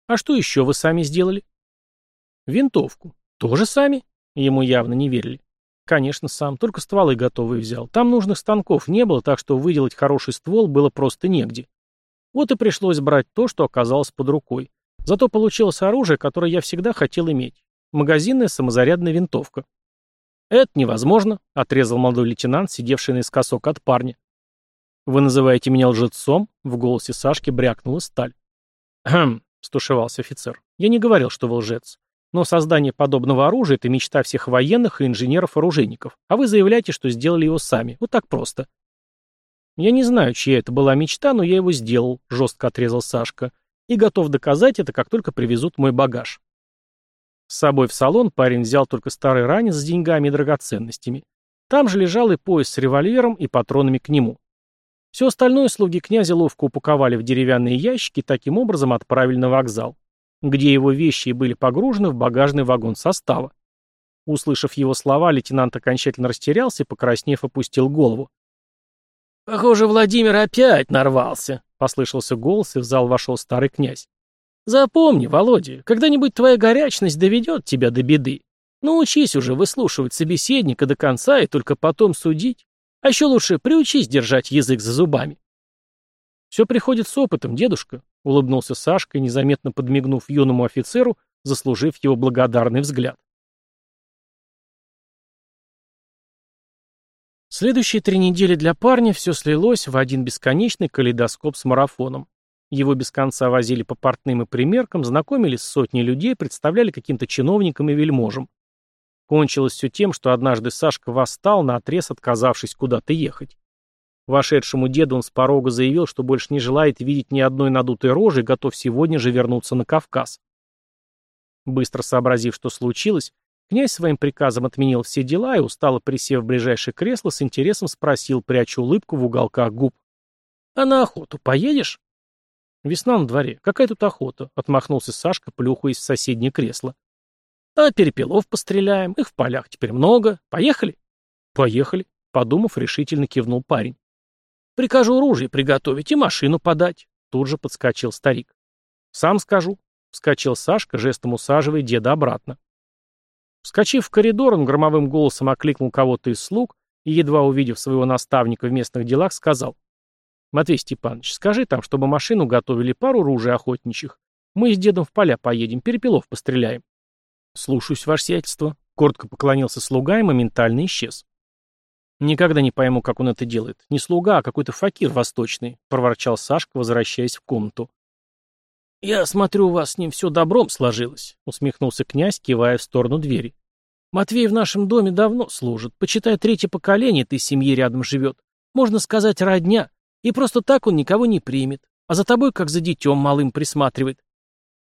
Speaker 1: А что еще вы сами сделали? Винтовку. Тоже сами? Ему явно не верили. Конечно, сам, только стволы готовые взял. Там нужных станков не было, так что выделать хороший ствол было просто негде. Вот и пришлось брать то, что оказалось под рукой. Зато получилось оружие, которое я всегда хотел иметь. Магазинная самозарядная винтовка. «Это невозможно», — отрезал молодой лейтенант, сидевший наискосок от парня. «Вы называете меня лжецом?» — в голосе Сашки брякнула сталь. «Хм», — стушевался офицер. «Я не говорил, что вы лжец. Но создание подобного оружия — это мечта всех военных и инженеров-оружейников, а вы заявляете, что сделали его сами. Вот так просто». «Я не знаю, чья это была мечта, но я его сделал», — жестко отрезал Сашка. «И готов доказать это, как только привезут мой багаж». С собой в салон парень взял только старый ранец с деньгами и драгоценностями. Там же лежал и пояс с револьвером и патронами к нему. Все остальное слуги князя ловко упаковали в деревянные ящики и таким образом отправили на вокзал, где его вещи были погружены в багажный вагон состава. Услышав его слова, лейтенант окончательно растерялся и, покраснев, опустил голову. «Похоже, Владимир опять нарвался», — послышался голос, и в зал вошел старый князь. Запомни, Володя, когда-нибудь твоя горячность доведет тебя до беды. Научись уже выслушивать собеседника до конца и только потом судить. А еще лучше приучись держать язык за зубами. Все приходит с опытом, дедушка, — улыбнулся Сашка, незаметно подмигнув юному офицеру, заслужив его благодарный взгляд. Следующие три недели для парня все слилось в один бесконечный калейдоскоп с марафоном. Его без конца возили по портным и примеркам, знакомились с сотней людей, представляли каким-то чиновникам и вельможам. Кончилось все тем, что однажды Сашка восстал, наотрез отказавшись куда-то ехать. Вошедшему деду он с порога заявил, что больше не желает видеть ни одной надутой рожи и готов сегодня же вернуться на Кавказ. Быстро сообразив, что случилось, Князь своим приказом отменил все дела и, устало присев в ближайшее кресло, с интересом спросил, пряча улыбку в уголках губ. «А на охоту поедешь?» «Весна на дворе. Какая тут охота?» — отмахнулся Сашка, плюхаясь в соседнее кресло. «А перепелов постреляем. Их в полях теперь много. Поехали?» «Поехали», — подумав, решительно кивнул парень. «Прикажу оружие приготовить и машину подать», — тут же подскочил старик. «Сам скажу», — вскочил Сашка, жестом усаживая деда обратно. Вскочив в коридор, он громовым голосом окликнул кого-то из слуг и, едва увидев своего наставника в местных делах, сказал. «Матвей Степанович, скажи там, чтобы машину готовили пару ружей охотничьих. Мы с дедом в поля поедем, перепелов постреляем». «Слушаюсь, ваше сиятельство», — коротко поклонился слуга и моментально исчез. «Никогда не пойму, как он это делает. Не слуга, а какой-то факир восточный», — проворчал Сашка, возвращаясь в комнату. «Я смотрю, у вас с ним все добром сложилось», — усмехнулся князь, кивая в сторону двери. «Матвей в нашем доме давно служит. Почитай, третье поколение этой семьи рядом живет. Можно сказать, родня. И просто так он никого не примет. А за тобой, как за детем малым, присматривает».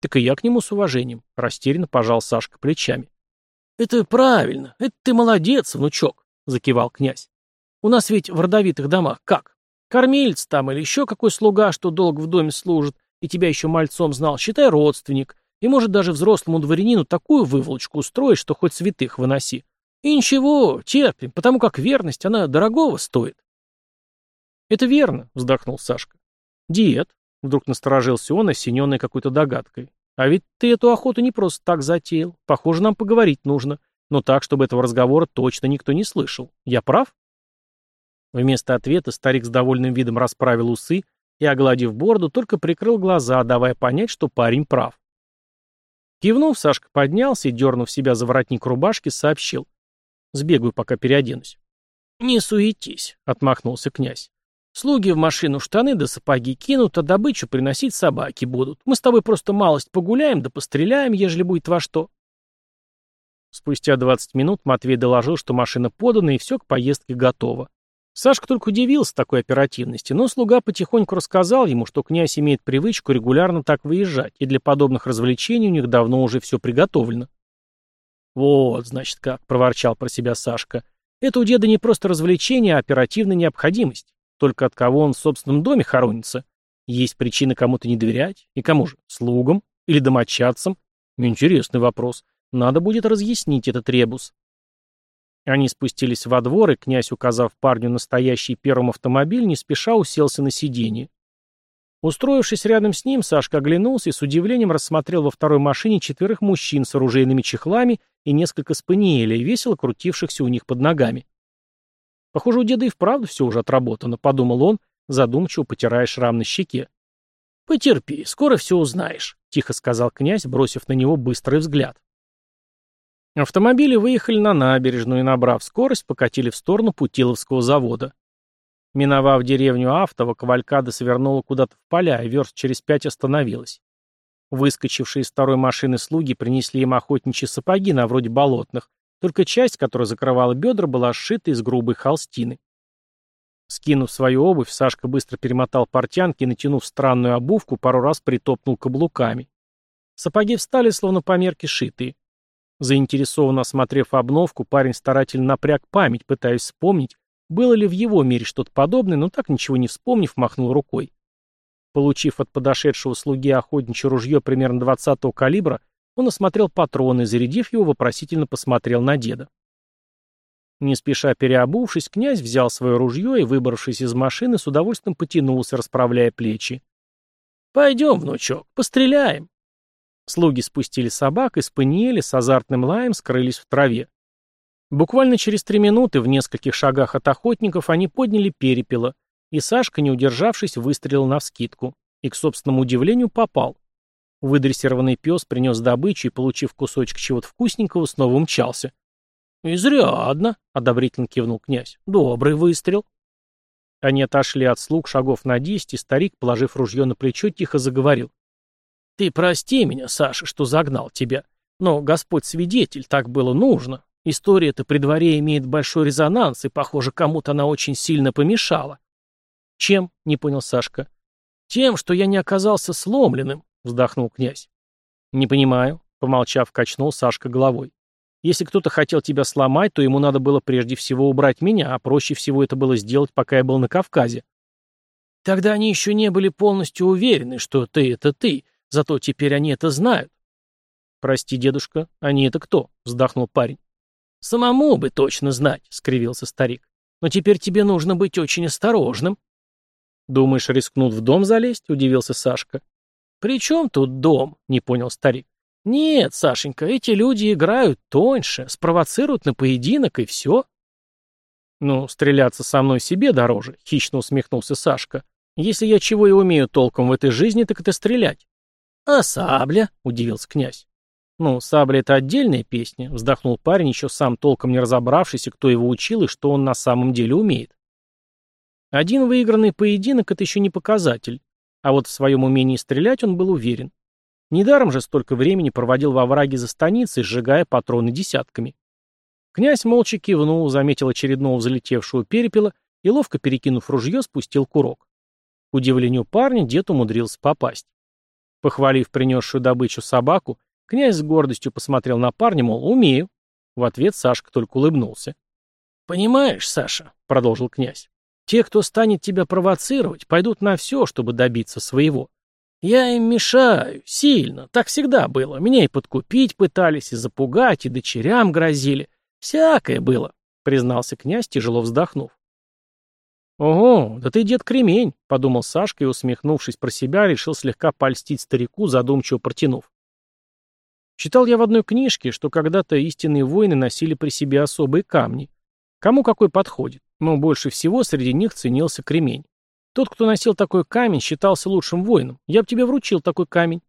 Speaker 1: «Так и я к нему с уважением», — растерянно пожал Сашка плечами. «Это правильно. Это ты молодец, внучок», — закивал князь. «У нас ведь в родовитых домах как? Кормилец там или еще какой слуга, что долго в доме служит, и тебя еще мальцом знал, считай родственник, и может даже взрослому дворянину такую выволочку устроить, что хоть святых выноси. И ничего, терпим, потому как верность, она дорогого стоит. Это верно, вздохнул Сашка. Диет, вдруг насторожился он, осененный какой-то догадкой. А ведь ты эту охоту не просто так затеял. Похоже, нам поговорить нужно. Но так, чтобы этого разговора точно никто не слышал. Я прав? Вместо ответа старик с довольным видом расправил усы и, огладив бороду, только прикрыл глаза, давая понять, что парень прав. Кивнув, Сашка поднялся и, дернув себя за воротник рубашки, сообщил. «Сбегаю, пока переоденусь». «Не суетись», — отмахнулся князь. «Слуги в машину штаны да сапоги кинут, а добычу приносить собаки будут. Мы с тобой просто малость погуляем да постреляем, ежели будет во что». Спустя двадцать минут Матвей доложил, что машина подана и все к поездке готово. Сашка только удивился такой оперативности, но слуга потихоньку рассказал ему, что князь имеет привычку регулярно так выезжать, и для подобных развлечений у них давно уже все приготовлено. «Вот, значит, как», — проворчал про себя Сашка. «Это у деда не просто развлечение, а оперативная необходимость. Только от кого он в собственном доме хоронится? Есть причины кому-то не доверять? И кому же? Слугам? Или домочадцам? Интересный вопрос. Надо будет разъяснить этот ребус. Они спустились во двор, и князь, указав парню настоящий первым автомобиль, не спеша уселся на сиденье. Устроившись рядом с ним, Сашка оглянулся и с удивлением рассмотрел во второй машине четверых мужчин с оружейными чехлами и несколько спаниелей, весело крутившихся у них под ногами. Похоже, у деда и вправду все уже отработано, подумал он, задумчиво потирая шрам на щеке. «Потерпи, скоро все узнаешь», — тихо сказал князь, бросив на него быстрый взгляд. Автомобили выехали на набережную и, набрав скорость, покатили в сторону Путиловского завода. Миновав деревню Автово, Кавалькада свернула куда-то в поля и верст через пять остановилась. Выскочившие из второй машины слуги принесли им охотничьи сапоги на вроде болотных, только часть, которая закрывала бедра, была сшита из грубой холстины. Скинув свою обувь, Сашка быстро перемотал портянки и, натянув странную обувку, пару раз притопнул каблуками. Сапоги встали, словно по мерке шитые. Заинтересованно осмотрев обновку, парень старательно напряг память, пытаясь вспомнить, было ли в его мире что-то подобное, но так ничего не вспомнив, махнул рукой. Получив от подошедшего слуги охотничье ружье примерно 20-го калибра, он осмотрел патроны зарядив его, вопросительно посмотрел на деда. Не спеша переобувшись, князь взял свое ружье и, выбравшись из машины, с удовольствием потянулся, расправляя плечи. «Пойдем, внучок, постреляем». Слуги спустили собак и спаниели с азартным лаем скрылись в траве. Буквально через три минуты в нескольких шагах от охотников они подняли перепела, и Сашка, не удержавшись, выстрелил навскидку. И, к собственному удивлению, попал. Выдрессированный пес принес добычу и, получив кусочек чего-то вкусненького, снова умчался. «Изрядно», — одобрительно кивнул князь. «Добрый выстрел». Они отошли от слуг шагов на десять, и старик, положив ружье на плечо, тихо заговорил. «Ты прости меня, Саша, что загнал тебя. Но Господь свидетель, так было нужно. История-то при дворе имеет большой резонанс, и, похоже, кому-то она очень сильно помешала». «Чем?» — не понял Сашка. «Тем, что я не оказался сломленным», — вздохнул князь. «Не понимаю», — помолчав, качнул Сашка головой. Если кто-то хотел тебя сломать, то ему надо было прежде всего убрать меня, а проще всего это было сделать, пока я был на Кавказе. Тогда они еще не были полностью уверены, что ты — это ты, зато теперь они это знают. «Прости, дедушка, они это кто?» — вздохнул парень. «Самому бы точно знать», — скривился старик. «Но теперь тебе нужно быть очень осторожным». «Думаешь, рискнут в дом залезть?» — удивился Сашка. «При чем тут дом?» — не понял старик. «Нет, Сашенька, эти люди играют тоньше, спровоцируют на поединок и все». «Ну, стреляться со мной себе дороже», — хищно усмехнулся Сашка. «Если я чего и умею толком в этой жизни, так это стрелять». «А сабля?» — удивился князь. «Ну, сабля — это отдельная песня», — вздохнул парень, еще сам толком не разобравшийся, кто его учил и что он на самом деле умеет. Один выигранный поединок — это еще не показатель, а вот в своем умении стрелять он был уверен. Недаром же столько времени проводил во враге за станицей, сжигая патроны десятками. Князь молча кивнул, заметил очередного взлетевшего перепела и, ловко перекинув ружье, спустил курок. К удивлению парня, дед умудрился попасть. Похвалив принесшую добычу собаку, князь с гордостью посмотрел на парня, мол, умею. В ответ Сашка только улыбнулся. «Понимаешь, Саша», — продолжил князь, — «те, кто станет тебя провоцировать, пойдут на все, чтобы добиться своего. Я им мешаю, сильно, так всегда было. Меня и подкупить пытались, и запугать, и дочерям грозили. Всякое было, признался князь, тяжело вздохнув. «Ого, да ты дед кремень», — подумал Сашка и, усмехнувшись про себя, решил слегка польстить старику, задумчиво протянув. Читал я в одной книжке, что когда-то истинные воины носили при себе особые камни. Кому какой подходит, но больше всего среди них ценился кремень. Тот, кто носил такой камень, считался лучшим воином. Я бы тебе вручил такой камень.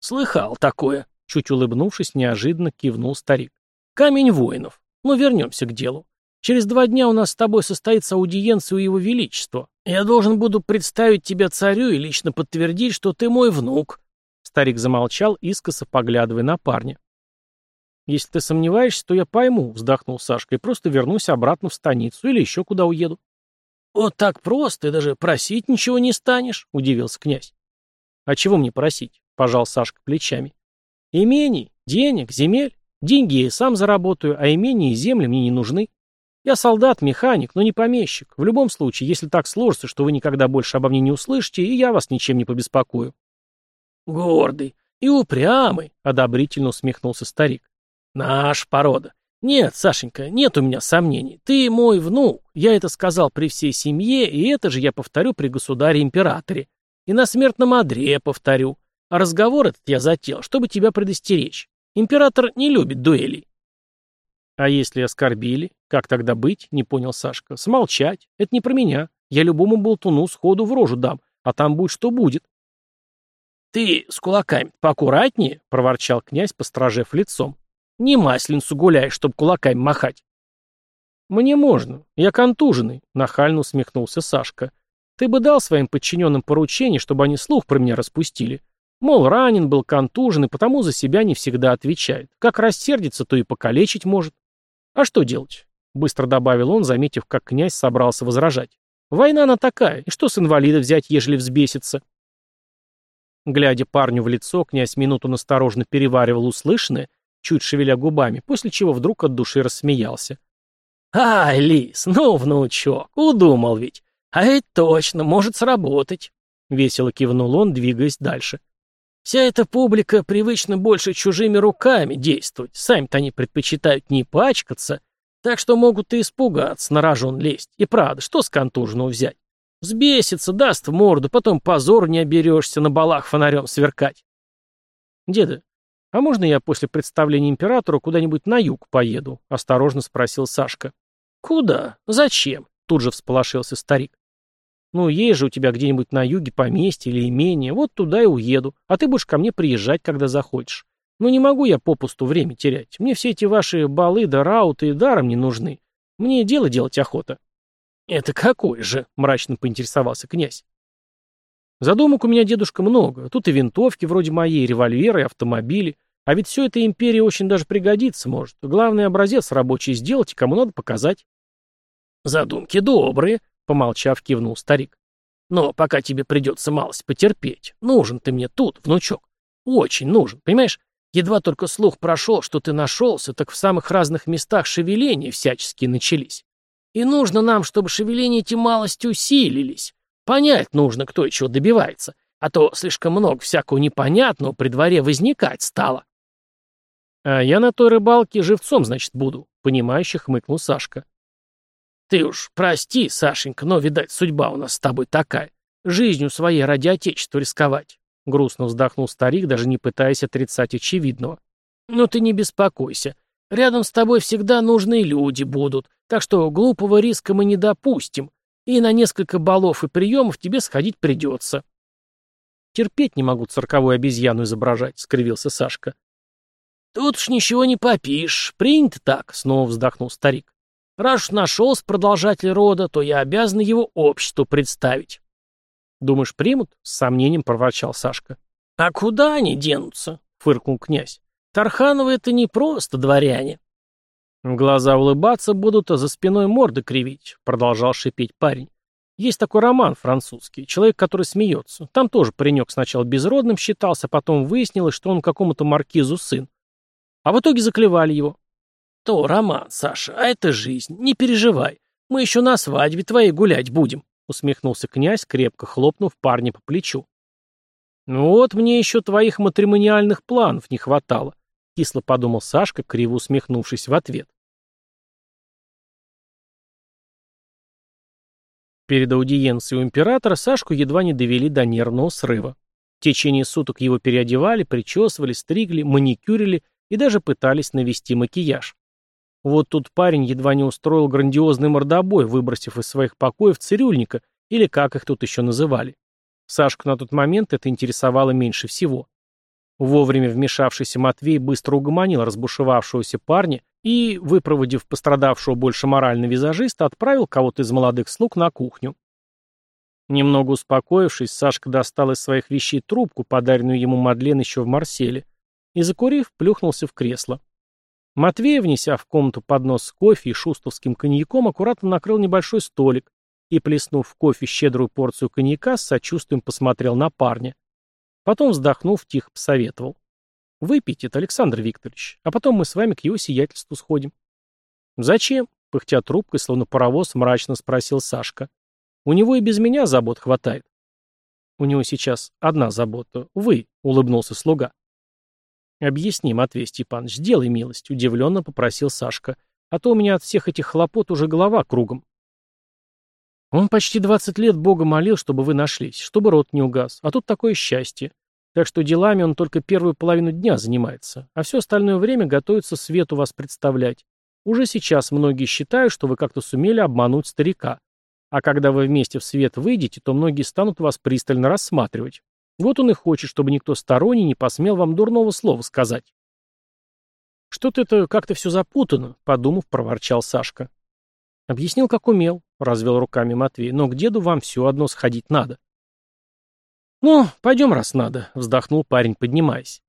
Speaker 1: Слыхал такое. Чуть улыбнувшись, неожиданно кивнул старик. Камень воинов. Ну, вернемся к делу. Через два дня у нас с тобой состоится аудиенция у его величества. Я должен буду представить тебя царю и лично подтвердить, что ты мой внук. Старик замолчал, искоса поглядывая на парня. «Если ты сомневаешься, то я пойму», — вздохнул Сашка, — «и просто вернусь обратно в станицу или еще куда уеду». «Вот так просто, и даже просить ничего не станешь», — удивился князь. «А чего мне просить?» — пожал Сашка плечами. «Имений, денег, земель. Деньги я и сам заработаю, а имения и земли мне не нужны. Я солдат, механик, но не помещик. В любом случае, если так сложится, что вы никогда больше обо мне не услышите, и я вас ничем не побеспокою». «Гордый и упрямый», — одобрительно усмехнулся старик. «Наш порода. «Нет, Сашенька, нет у меня сомнений. Ты мой внук. Я это сказал при всей семье, и это же я повторю при государе-императоре. И на смертном одре повторю. А разговор этот я затеял, чтобы тебя предостеречь. Император не любит дуэлей». «А если оскорбили? Как тогда быть?» — не понял Сашка. «Смолчать. Это не про меня. Я любому болтуну сходу в рожу дам, а там будет что будет». «Ты с кулаками поаккуратнее», — проворчал князь, постражев лицом. Не масленицу гуляешь, чтоб кулаками махать. Мне можно. Я контуженный, нахально усмехнулся Сашка. Ты бы дал своим подчиненным поручение, чтобы они слух про меня распустили. Мол, ранен был, контужен, и потому за себя не всегда отвечает. Как рассердится, то и покалечить может. А что делать? Быстро добавил он, заметив, как князь собрался возражать. Война она такая, и что с инвалида взять, ежели взбесится? Глядя парню в лицо, князь минуту насторожно переваривал услышанное, чуть шевеля губами, после чего вдруг от души рассмеялся. «Ай, лис, ну, внучок, удумал ведь. А это точно, может сработать», — весело кивнул он, двигаясь дальше. «Вся эта публика привычна больше чужими руками действовать, сами-то они предпочитают не пачкаться, так что могут и испугаться, на рожон лезть. И правда, что с контужного взять? Взбесится, даст в морду, потом позор не оберешься на балах фонарем сверкать. Деда, а можно я после представления императору куда-нибудь на юг поеду? Осторожно спросил Сашка. Куда? Зачем? Тут же всполошился старик. Ну, есть же у тебя где-нибудь на юге поместье или имение, вот туда и уеду, а ты будешь ко мне приезжать, когда захочешь. Ну, не могу я попусту время терять. Мне все эти ваши балы да рауты даром не нужны. Мне дело делать охота. Это какое же? Мрачно поинтересовался князь. Задумок у меня, дедушка, много. Тут и винтовки вроде моей, и револьверы, и автомобили. А ведь все это империи очень даже пригодится может. Главный образец рабочий сделать, и кому надо показать. Задумки добрые, Помолчав, кивнул старик. «Но пока тебе придется малость потерпеть. Нужен ты мне тут, внучок. Очень нужен, понимаешь? Едва только слух прошел, что ты нашелся, так в самых разных местах шевеления всяческие начались. И нужно нам, чтобы шевеления эти малость усилились. Понять нужно, кто и чего добивается. А то слишком много всякого непонятного при дворе возникать стало. А я на той рыбалке живцом, значит, буду, понимающе хмыкнул Сашка. Ты уж прости, Сашенька, но, видать, судьба у нас с тобой такая. Жизнью своей ради Отечества рисковать. Грустно вздохнул старик, даже не пытаясь отрицать очевидного. Но ты не беспокойся. Рядом с тобой всегда нужные люди будут, так что глупого риска мы не допустим, и на несколько балов и приемов тебе сходить придется. Терпеть не могу цирковую обезьяну изображать, скривился Сашка. Тут уж ничего не попишь, принято так, снова вздохнул старик. Раз уж нашелся продолжатель рода, то я обязан его обществу представить. Думаешь, примут? С сомнением проворчал Сашка. А куда они денутся? Фыркнул князь. Тархановы это не просто дворяне. В глаза улыбаться будут, а за спиной морды кривить, продолжал шипеть парень. Есть такой роман французский, человек, который смеется. Там тоже паренек сначала безродным считался, потом выяснилось, что он какому-то маркизу сын. А в итоге заклевали его. То роман, Саша, а это жизнь. Не переживай. Мы еще на свадьбе твоей гулять будем, усмехнулся князь, крепко хлопнув парня по плечу. Ну вот мне еще твоих матримониальных планов не хватало, кисло подумал Сашка, криво усмехнувшись в ответ. Перед аудиенцией у императора Сашку едва не довели до нервного срыва. В течение суток его переодевали, причесывали, стригли, маникюрили и даже пытались навести макияж. Вот тут парень едва не устроил грандиозный мордобой, выбросив из своих покоев цирюльника, или как их тут еще называли. Сашку на тот момент это интересовало меньше всего. Вовремя вмешавшийся Матвей быстро угомонил разбушевавшегося парня и, выпроводив пострадавшего больше морально визажиста, отправил кого-то из молодых слуг на кухню. Немного успокоившись, Сашка достал из своих вещей трубку, подаренную ему Мадлен еще в Марселе, и, закурив, плюхнулся в кресло. Матвей, внеся в комнату поднос с кофе и шустовским коньяком, аккуратно накрыл небольшой столик и, плеснув в кофе щедрую порцию коньяка, с сочувствием посмотрел на парня. Потом, вздохнув, тихо посоветовал. «Выпейте это, Александр Викторович, а потом мы с вами к его сиятельству сходим». «Зачем?» — пыхтя трубкой, словно паровоз, мрачно спросил Сашка. «У него и без меня забот хватает». «У него сейчас одна забота. Вы», — улыбнулся слуга. «Объясни, Матвей Степанович, сделай милость», — удивленно попросил Сашка. «А то у меня от всех этих хлопот уже голова кругом». Он почти двадцать лет Бога молил, чтобы вы нашлись, чтобы рот не угас, а тут такое счастье. Так что делами он только первую половину дня занимается, а все остальное время готовится свету вас представлять. Уже сейчас многие считают, что вы как-то сумели обмануть старика. А когда вы вместе в свет выйдете, то многие станут вас пристально рассматривать. Вот он и хочет, чтобы никто сторонний не посмел вам дурного слова сказать. Что-то это как-то все запутано, подумав, проворчал Сашка. Объяснил, как умел, развел руками Матвей, но к деду вам все одно сходить надо. Ну, пойдем, раз надо, вздохнул парень, поднимаясь.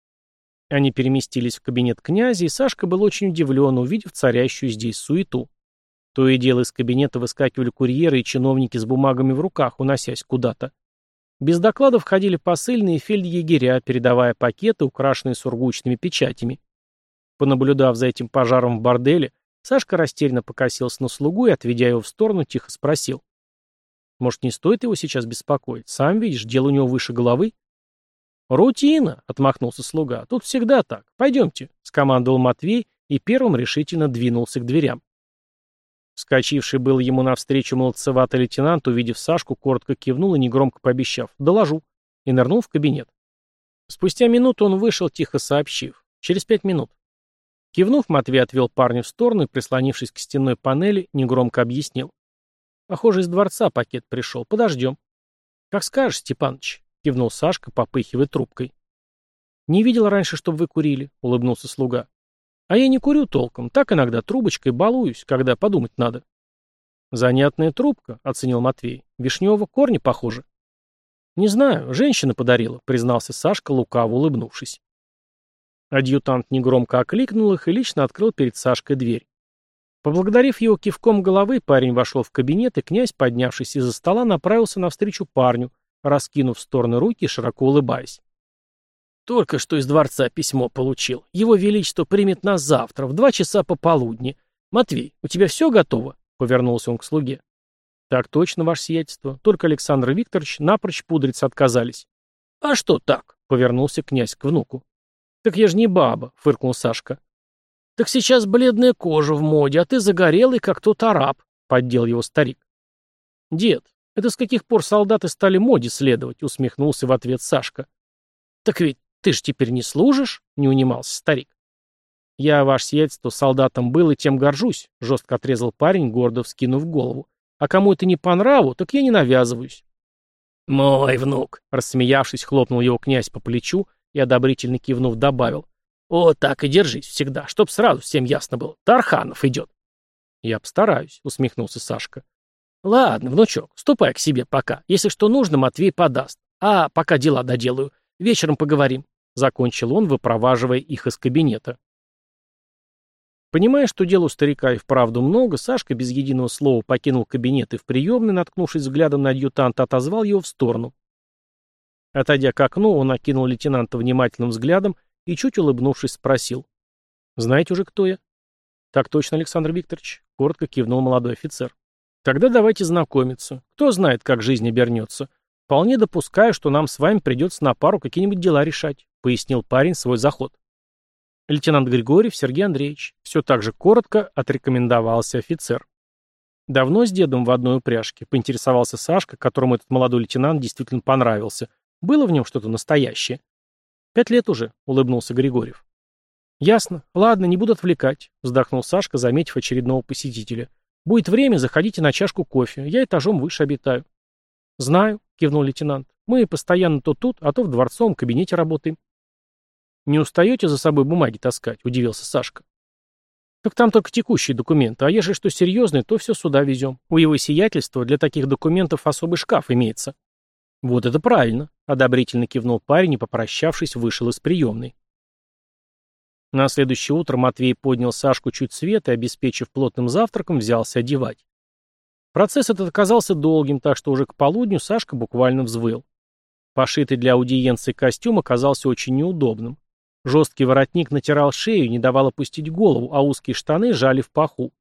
Speaker 1: Они переместились в кабинет князя, и Сашка был очень удивлен, увидев царящую здесь суету. То и дело из кабинета выскакивали курьеры и чиновники с бумагами в руках, уносясь куда-то. Без докладов ходили посыльные фельдъегеря, передавая пакеты, украшенные сургучными печатями. Понаблюдав за этим пожаром в борделе, Сашка растерянно покосился на слугу и, отведя его в сторону, тихо спросил. «Может, не стоит его сейчас беспокоить? Сам видишь, дело у него выше головы?» «Рутина», — отмахнулся слуга. «Тут всегда так. Пойдемте», — скомандовал Матвей и первым решительно двинулся к дверям. Вскочивший был ему навстречу молодцеватый лейтенант, увидев Сашку, коротко кивнул и негромко пообещав «доложу» и нырнул в кабинет. Спустя минуту он вышел, тихо сообщив. Через пять минут. Кивнув, Матвей отвел парня в сторону и, прислонившись к стенной панели, негромко объяснил. Похоже, из дворца пакет пришел. Подождем. Как скажешь, Степаныч, кивнул Сашка, попыхивая трубкой. Не видел раньше, чтобы вы курили, улыбнулся слуга. А я не курю толком, так иногда трубочкой балуюсь, когда подумать надо. Занятная трубка, оценил Матвей. Вишневого корня, похоже. Не знаю, женщина подарила, признался Сашка, лукаво улыбнувшись. Адъютант негромко окликнул их и лично открыл перед Сашкой дверь. Поблагодарив его кивком головы, парень вошел в кабинет, и князь, поднявшись из-за стола, направился навстречу парню, раскинув в стороны руки широко улыбаясь. «Только что из дворца письмо получил. Его Величество примет нас завтра, в два часа пополудни. Матвей, у тебя все готово?» — повернулся он к слуге. «Так точно, ваше сиятельство. Только Александр Викторович напрочь пудриться отказались». «А что так?» — повернулся князь к внуку. «Так я же не баба», — фыркнул Сашка. «Так сейчас бледная кожа в моде, а ты загорелый, как тот араб», — поддел его старик. «Дед, это с каких пор солдаты стали моде следовать?» — усмехнулся в ответ Сашка. «Так ведь ты ж теперь не служишь?» — не унимался старик. «Я, ваше сиятельство, солдатом был и тем горжусь», — жестко отрезал парень, гордо вскинув голову. «А кому это не по нраву, так я не навязываюсь». «Мой внук», — рассмеявшись, хлопнул его князь по плечу и, одобрительно кивнув, добавил. «Вот так и держись всегда, чтоб сразу всем ясно было. Тарханов идет». «Я постараюсь», — усмехнулся Сашка. «Ладно, внучок, ступай к себе пока. Если что нужно, Матвей подаст. А пока дела доделаю. Вечером поговорим», — закончил он, выпроваживая их из кабинета. Понимая, что дел у старика и вправду много, Сашка без единого слова покинул кабинет и в приемной, наткнувшись взглядом на адъютанта, отозвал его в сторону. Отойдя к окну, он окинул лейтенанта внимательным взглядом и, чуть улыбнувшись, спросил. «Знаете уже, кто я?» «Так точно, Александр Викторович», — коротко кивнул молодой офицер. «Тогда давайте знакомиться. Кто знает, как жизнь обернется. Вполне допускаю, что нам с вами придется на пару какие-нибудь дела решать», — пояснил парень свой заход. Лейтенант Григорьев Сергей Андреевич. Все так же коротко отрекомендовался офицер. Давно с дедом в одной упряжке, поинтересовался Сашка, которому этот молодой лейтенант действительно понравился. Было в нем что-то настоящее. «Пять лет уже», — улыбнулся Григорьев. «Ясно. Ладно, не буду отвлекать», — вздохнул Сашка, заметив очередного посетителя. «Будет время, заходите на чашку кофе. Я этажом выше обитаю». «Знаю», — кивнул лейтенант. «Мы постоянно то тут, а то в дворцовом кабинете работаем». «Не устаете за собой бумаги таскать?» — удивился Сашка. «Так там только текущие документы, а если что серьезное, то все сюда везем. У его сиятельства для таких документов особый шкаф имеется». «Вот это правильно», — одобрительно кивнул парень и, попрощавшись, вышел из приемной. На следующее утро Матвей поднял Сашку чуть свет и, обеспечив плотным завтраком, взялся одевать. Процесс этот оказался долгим, так что уже к полудню Сашка буквально взвыл. Пошитый для аудиенции костюм оказался очень неудобным. Жесткий воротник натирал шею, не давал опустить голову, а узкие штаны жали в паху.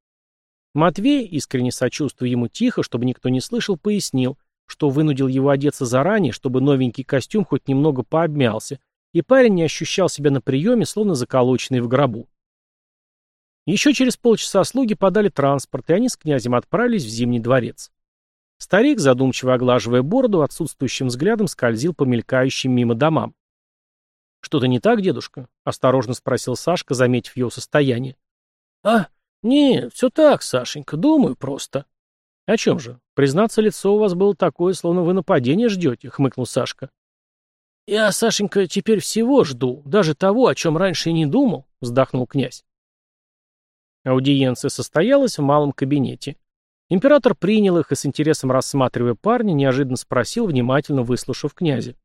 Speaker 1: Матвей, искренне сочувствуя ему тихо, чтобы никто не слышал, пояснил, что вынудил его одеться заранее, чтобы новенький костюм хоть немного пообмялся, и парень не ощущал себя на приеме, словно заколоченный в гробу. Еще через полчаса слуги подали транспорт, и они с князем отправились в Зимний дворец. Старик, задумчиво оглаживая бороду, отсутствующим взглядом скользил по мелькающим мимо домам. «Что-то не так, дедушка?» — осторожно спросил Сашка, заметив его состояние. «А, не, все так, Сашенька, думаю просто». «О чем же? Признаться, лицо у вас было такое, словно вы нападение ждете», — хмыкнул Сашка. «Я, Сашенька, теперь всего жду, даже того, о чем раньше и не думал», — вздохнул князь. Аудиенция состоялась в малом кабинете. Император принял их и с интересом рассматривая парня, неожиданно спросил, внимательно выслушав князя.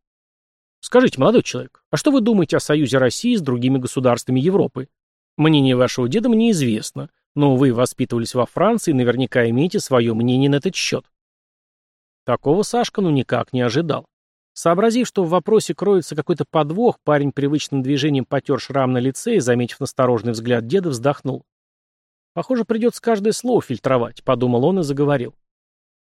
Speaker 1: «Скажите, молодой человек, а что вы думаете о союзе России с другими государствами Европы? Мнение вашего деда мне известно, но вы воспитывались во Франции и наверняка имеете свое мнение на этот счет. Такого Сашка ну никак не ожидал. Сообразив, что в вопросе кроется какой-то подвох, парень привычным движением потер шрам на лице и, заметив насторожный взгляд деда, вздохнул. «Похоже, придется каждое слово фильтровать», — подумал он и заговорил.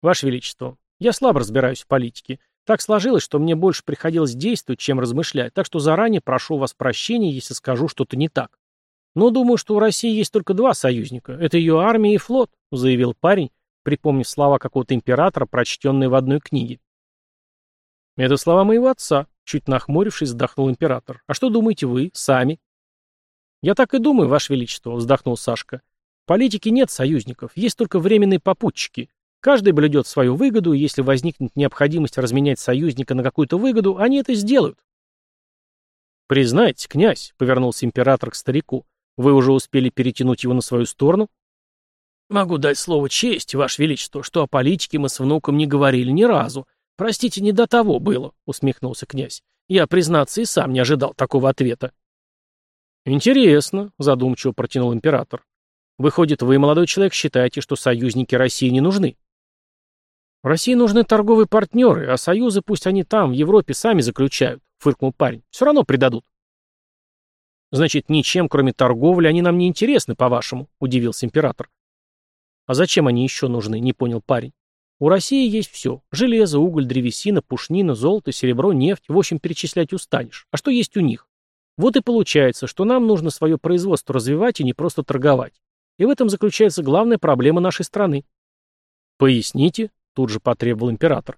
Speaker 1: «Ваше Величество, я слабо разбираюсь в политике. Так сложилось, что мне больше приходилось действовать, чем размышлять, так что заранее прошу вас прощения, если скажу что-то не так. «Но думаю, что у России есть только два союзника. Это ее армия и флот», — заявил парень, припомнив слова какого-то императора, прочтенные в одной книге. «Это слова моего отца», Чуть нахмурившись, вздохнул император. «А что думаете вы, сами?» «Я так и думаю, Ваше Величество», — вздохнул Сашка. «В политике нет союзников, есть только временные попутчики. Каждый блюдет свою выгоду, и если возникнет необходимость разменять союзника на какую-то выгоду, они это сделают». «Признайте, князь», — повернулся император к старику, — «вы уже успели перетянуть его на свою сторону?» «Могу дать слово честь, Ваше Величество, что о политике мы с внуком не говорили ни разу, «Простите, не до того было», — усмехнулся князь. «Я, признаться, и сам не ожидал такого ответа». «Интересно», — задумчиво протянул император. «Выходит, вы, молодой человек, считаете, что союзники России не нужны?» «России нужны торговые партнеры, а союзы пусть они там, в Европе, сами заключают», — фыркнул парень. «Все равно предадут». «Значит, ничем, кроме торговли, они нам не интересны, по-вашему», — удивился император. «А зачем они еще нужны?» — не понял парень. У России есть все. Железо, уголь, древесина, пушнина, золото, серебро, нефть. В общем, перечислять устанешь. А что есть у них? Вот и получается, что нам нужно свое производство развивать и не просто торговать. И в этом заключается главная проблема нашей страны. Поясните, тут же потребовал император.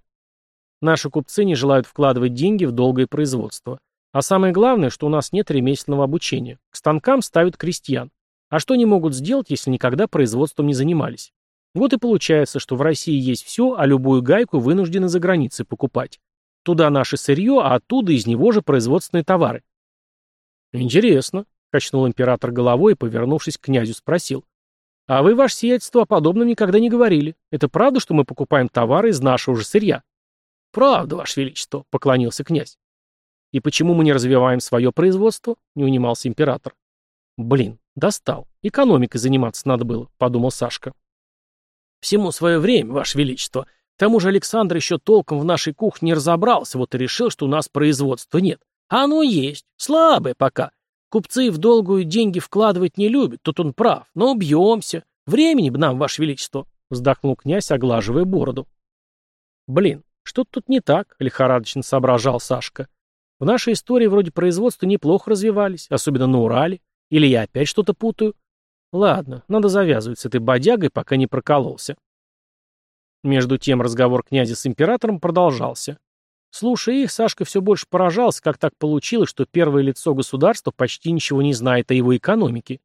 Speaker 1: Наши купцы не желают вкладывать деньги в долгое производство. А самое главное, что у нас нет ремесленного обучения. К станкам ставят крестьян. А что они могут сделать, если никогда производством не занимались? Вот и получается, что в России есть все, а любую гайку вынуждены за границей покупать. Туда наше сырье, а оттуда из него же производственные товары. Интересно, качнул император головой и, повернувшись к князю, спросил. А вы, ваше сиятельство, о подобном никогда не говорили. Это правда, что мы покупаем товары из нашего же сырья? Правда, ваше величество, поклонился князь. И почему мы не развиваем свое производство? Не унимался император. Блин, достал. Экономикой заниматься надо было, подумал Сашка. Всему свое время, Ваше Величество. К тому же Александр еще толком в нашей кухне не разобрался, вот и решил, что у нас производства нет. А оно есть. Слабое пока. Купцы в долгую деньги вкладывать не любят, тут он прав. Но убьемся. Времени бы нам, Ваше Величество, вздохнул князь, оглаживая бороду. Блин, что-то тут не так, лихорадочно соображал Сашка. В нашей истории вроде производства неплохо развивались, особенно на Урале. Или я опять что-то путаю? Ладно, надо завязывать с этой бодягой, пока не прокололся. Между тем разговор князя с императором продолжался. Слушая их, Сашка все больше поражался, как так получилось, что первое лицо государства почти ничего не знает о его экономике.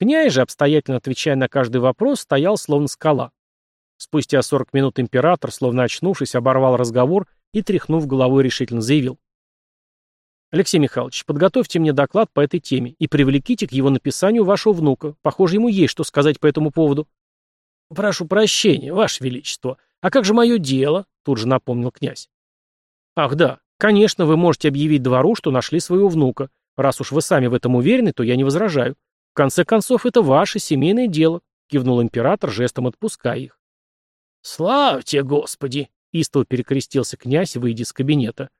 Speaker 1: Князь же, обстоятельно отвечая на каждый вопрос, стоял словно скала. Спустя 40 минут император, словно очнувшись, оборвал разговор и, тряхнув головой, решительно заявил. Алексей Михайлович, подготовьте мне доклад по этой теме и привлеките к его написанию вашего внука. Похоже, ему есть что сказать по этому поводу. Прошу прощения, ваше величество. А как же мое дело? Тут же напомнил князь. Ах да, конечно, вы можете объявить двору, что нашли своего внука. Раз уж вы сами в этом уверены, то я не возражаю. В конце концов, это ваше семейное дело, кивнул император, жестом отпуская их. Славьте, Господи! Истово перекрестился князь, выйдя из кабинета.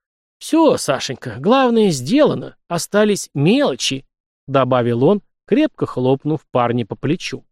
Speaker 1: «Все, Сашенька, главное сделано, остались мелочи», — добавил он, крепко хлопнув парня по плечу.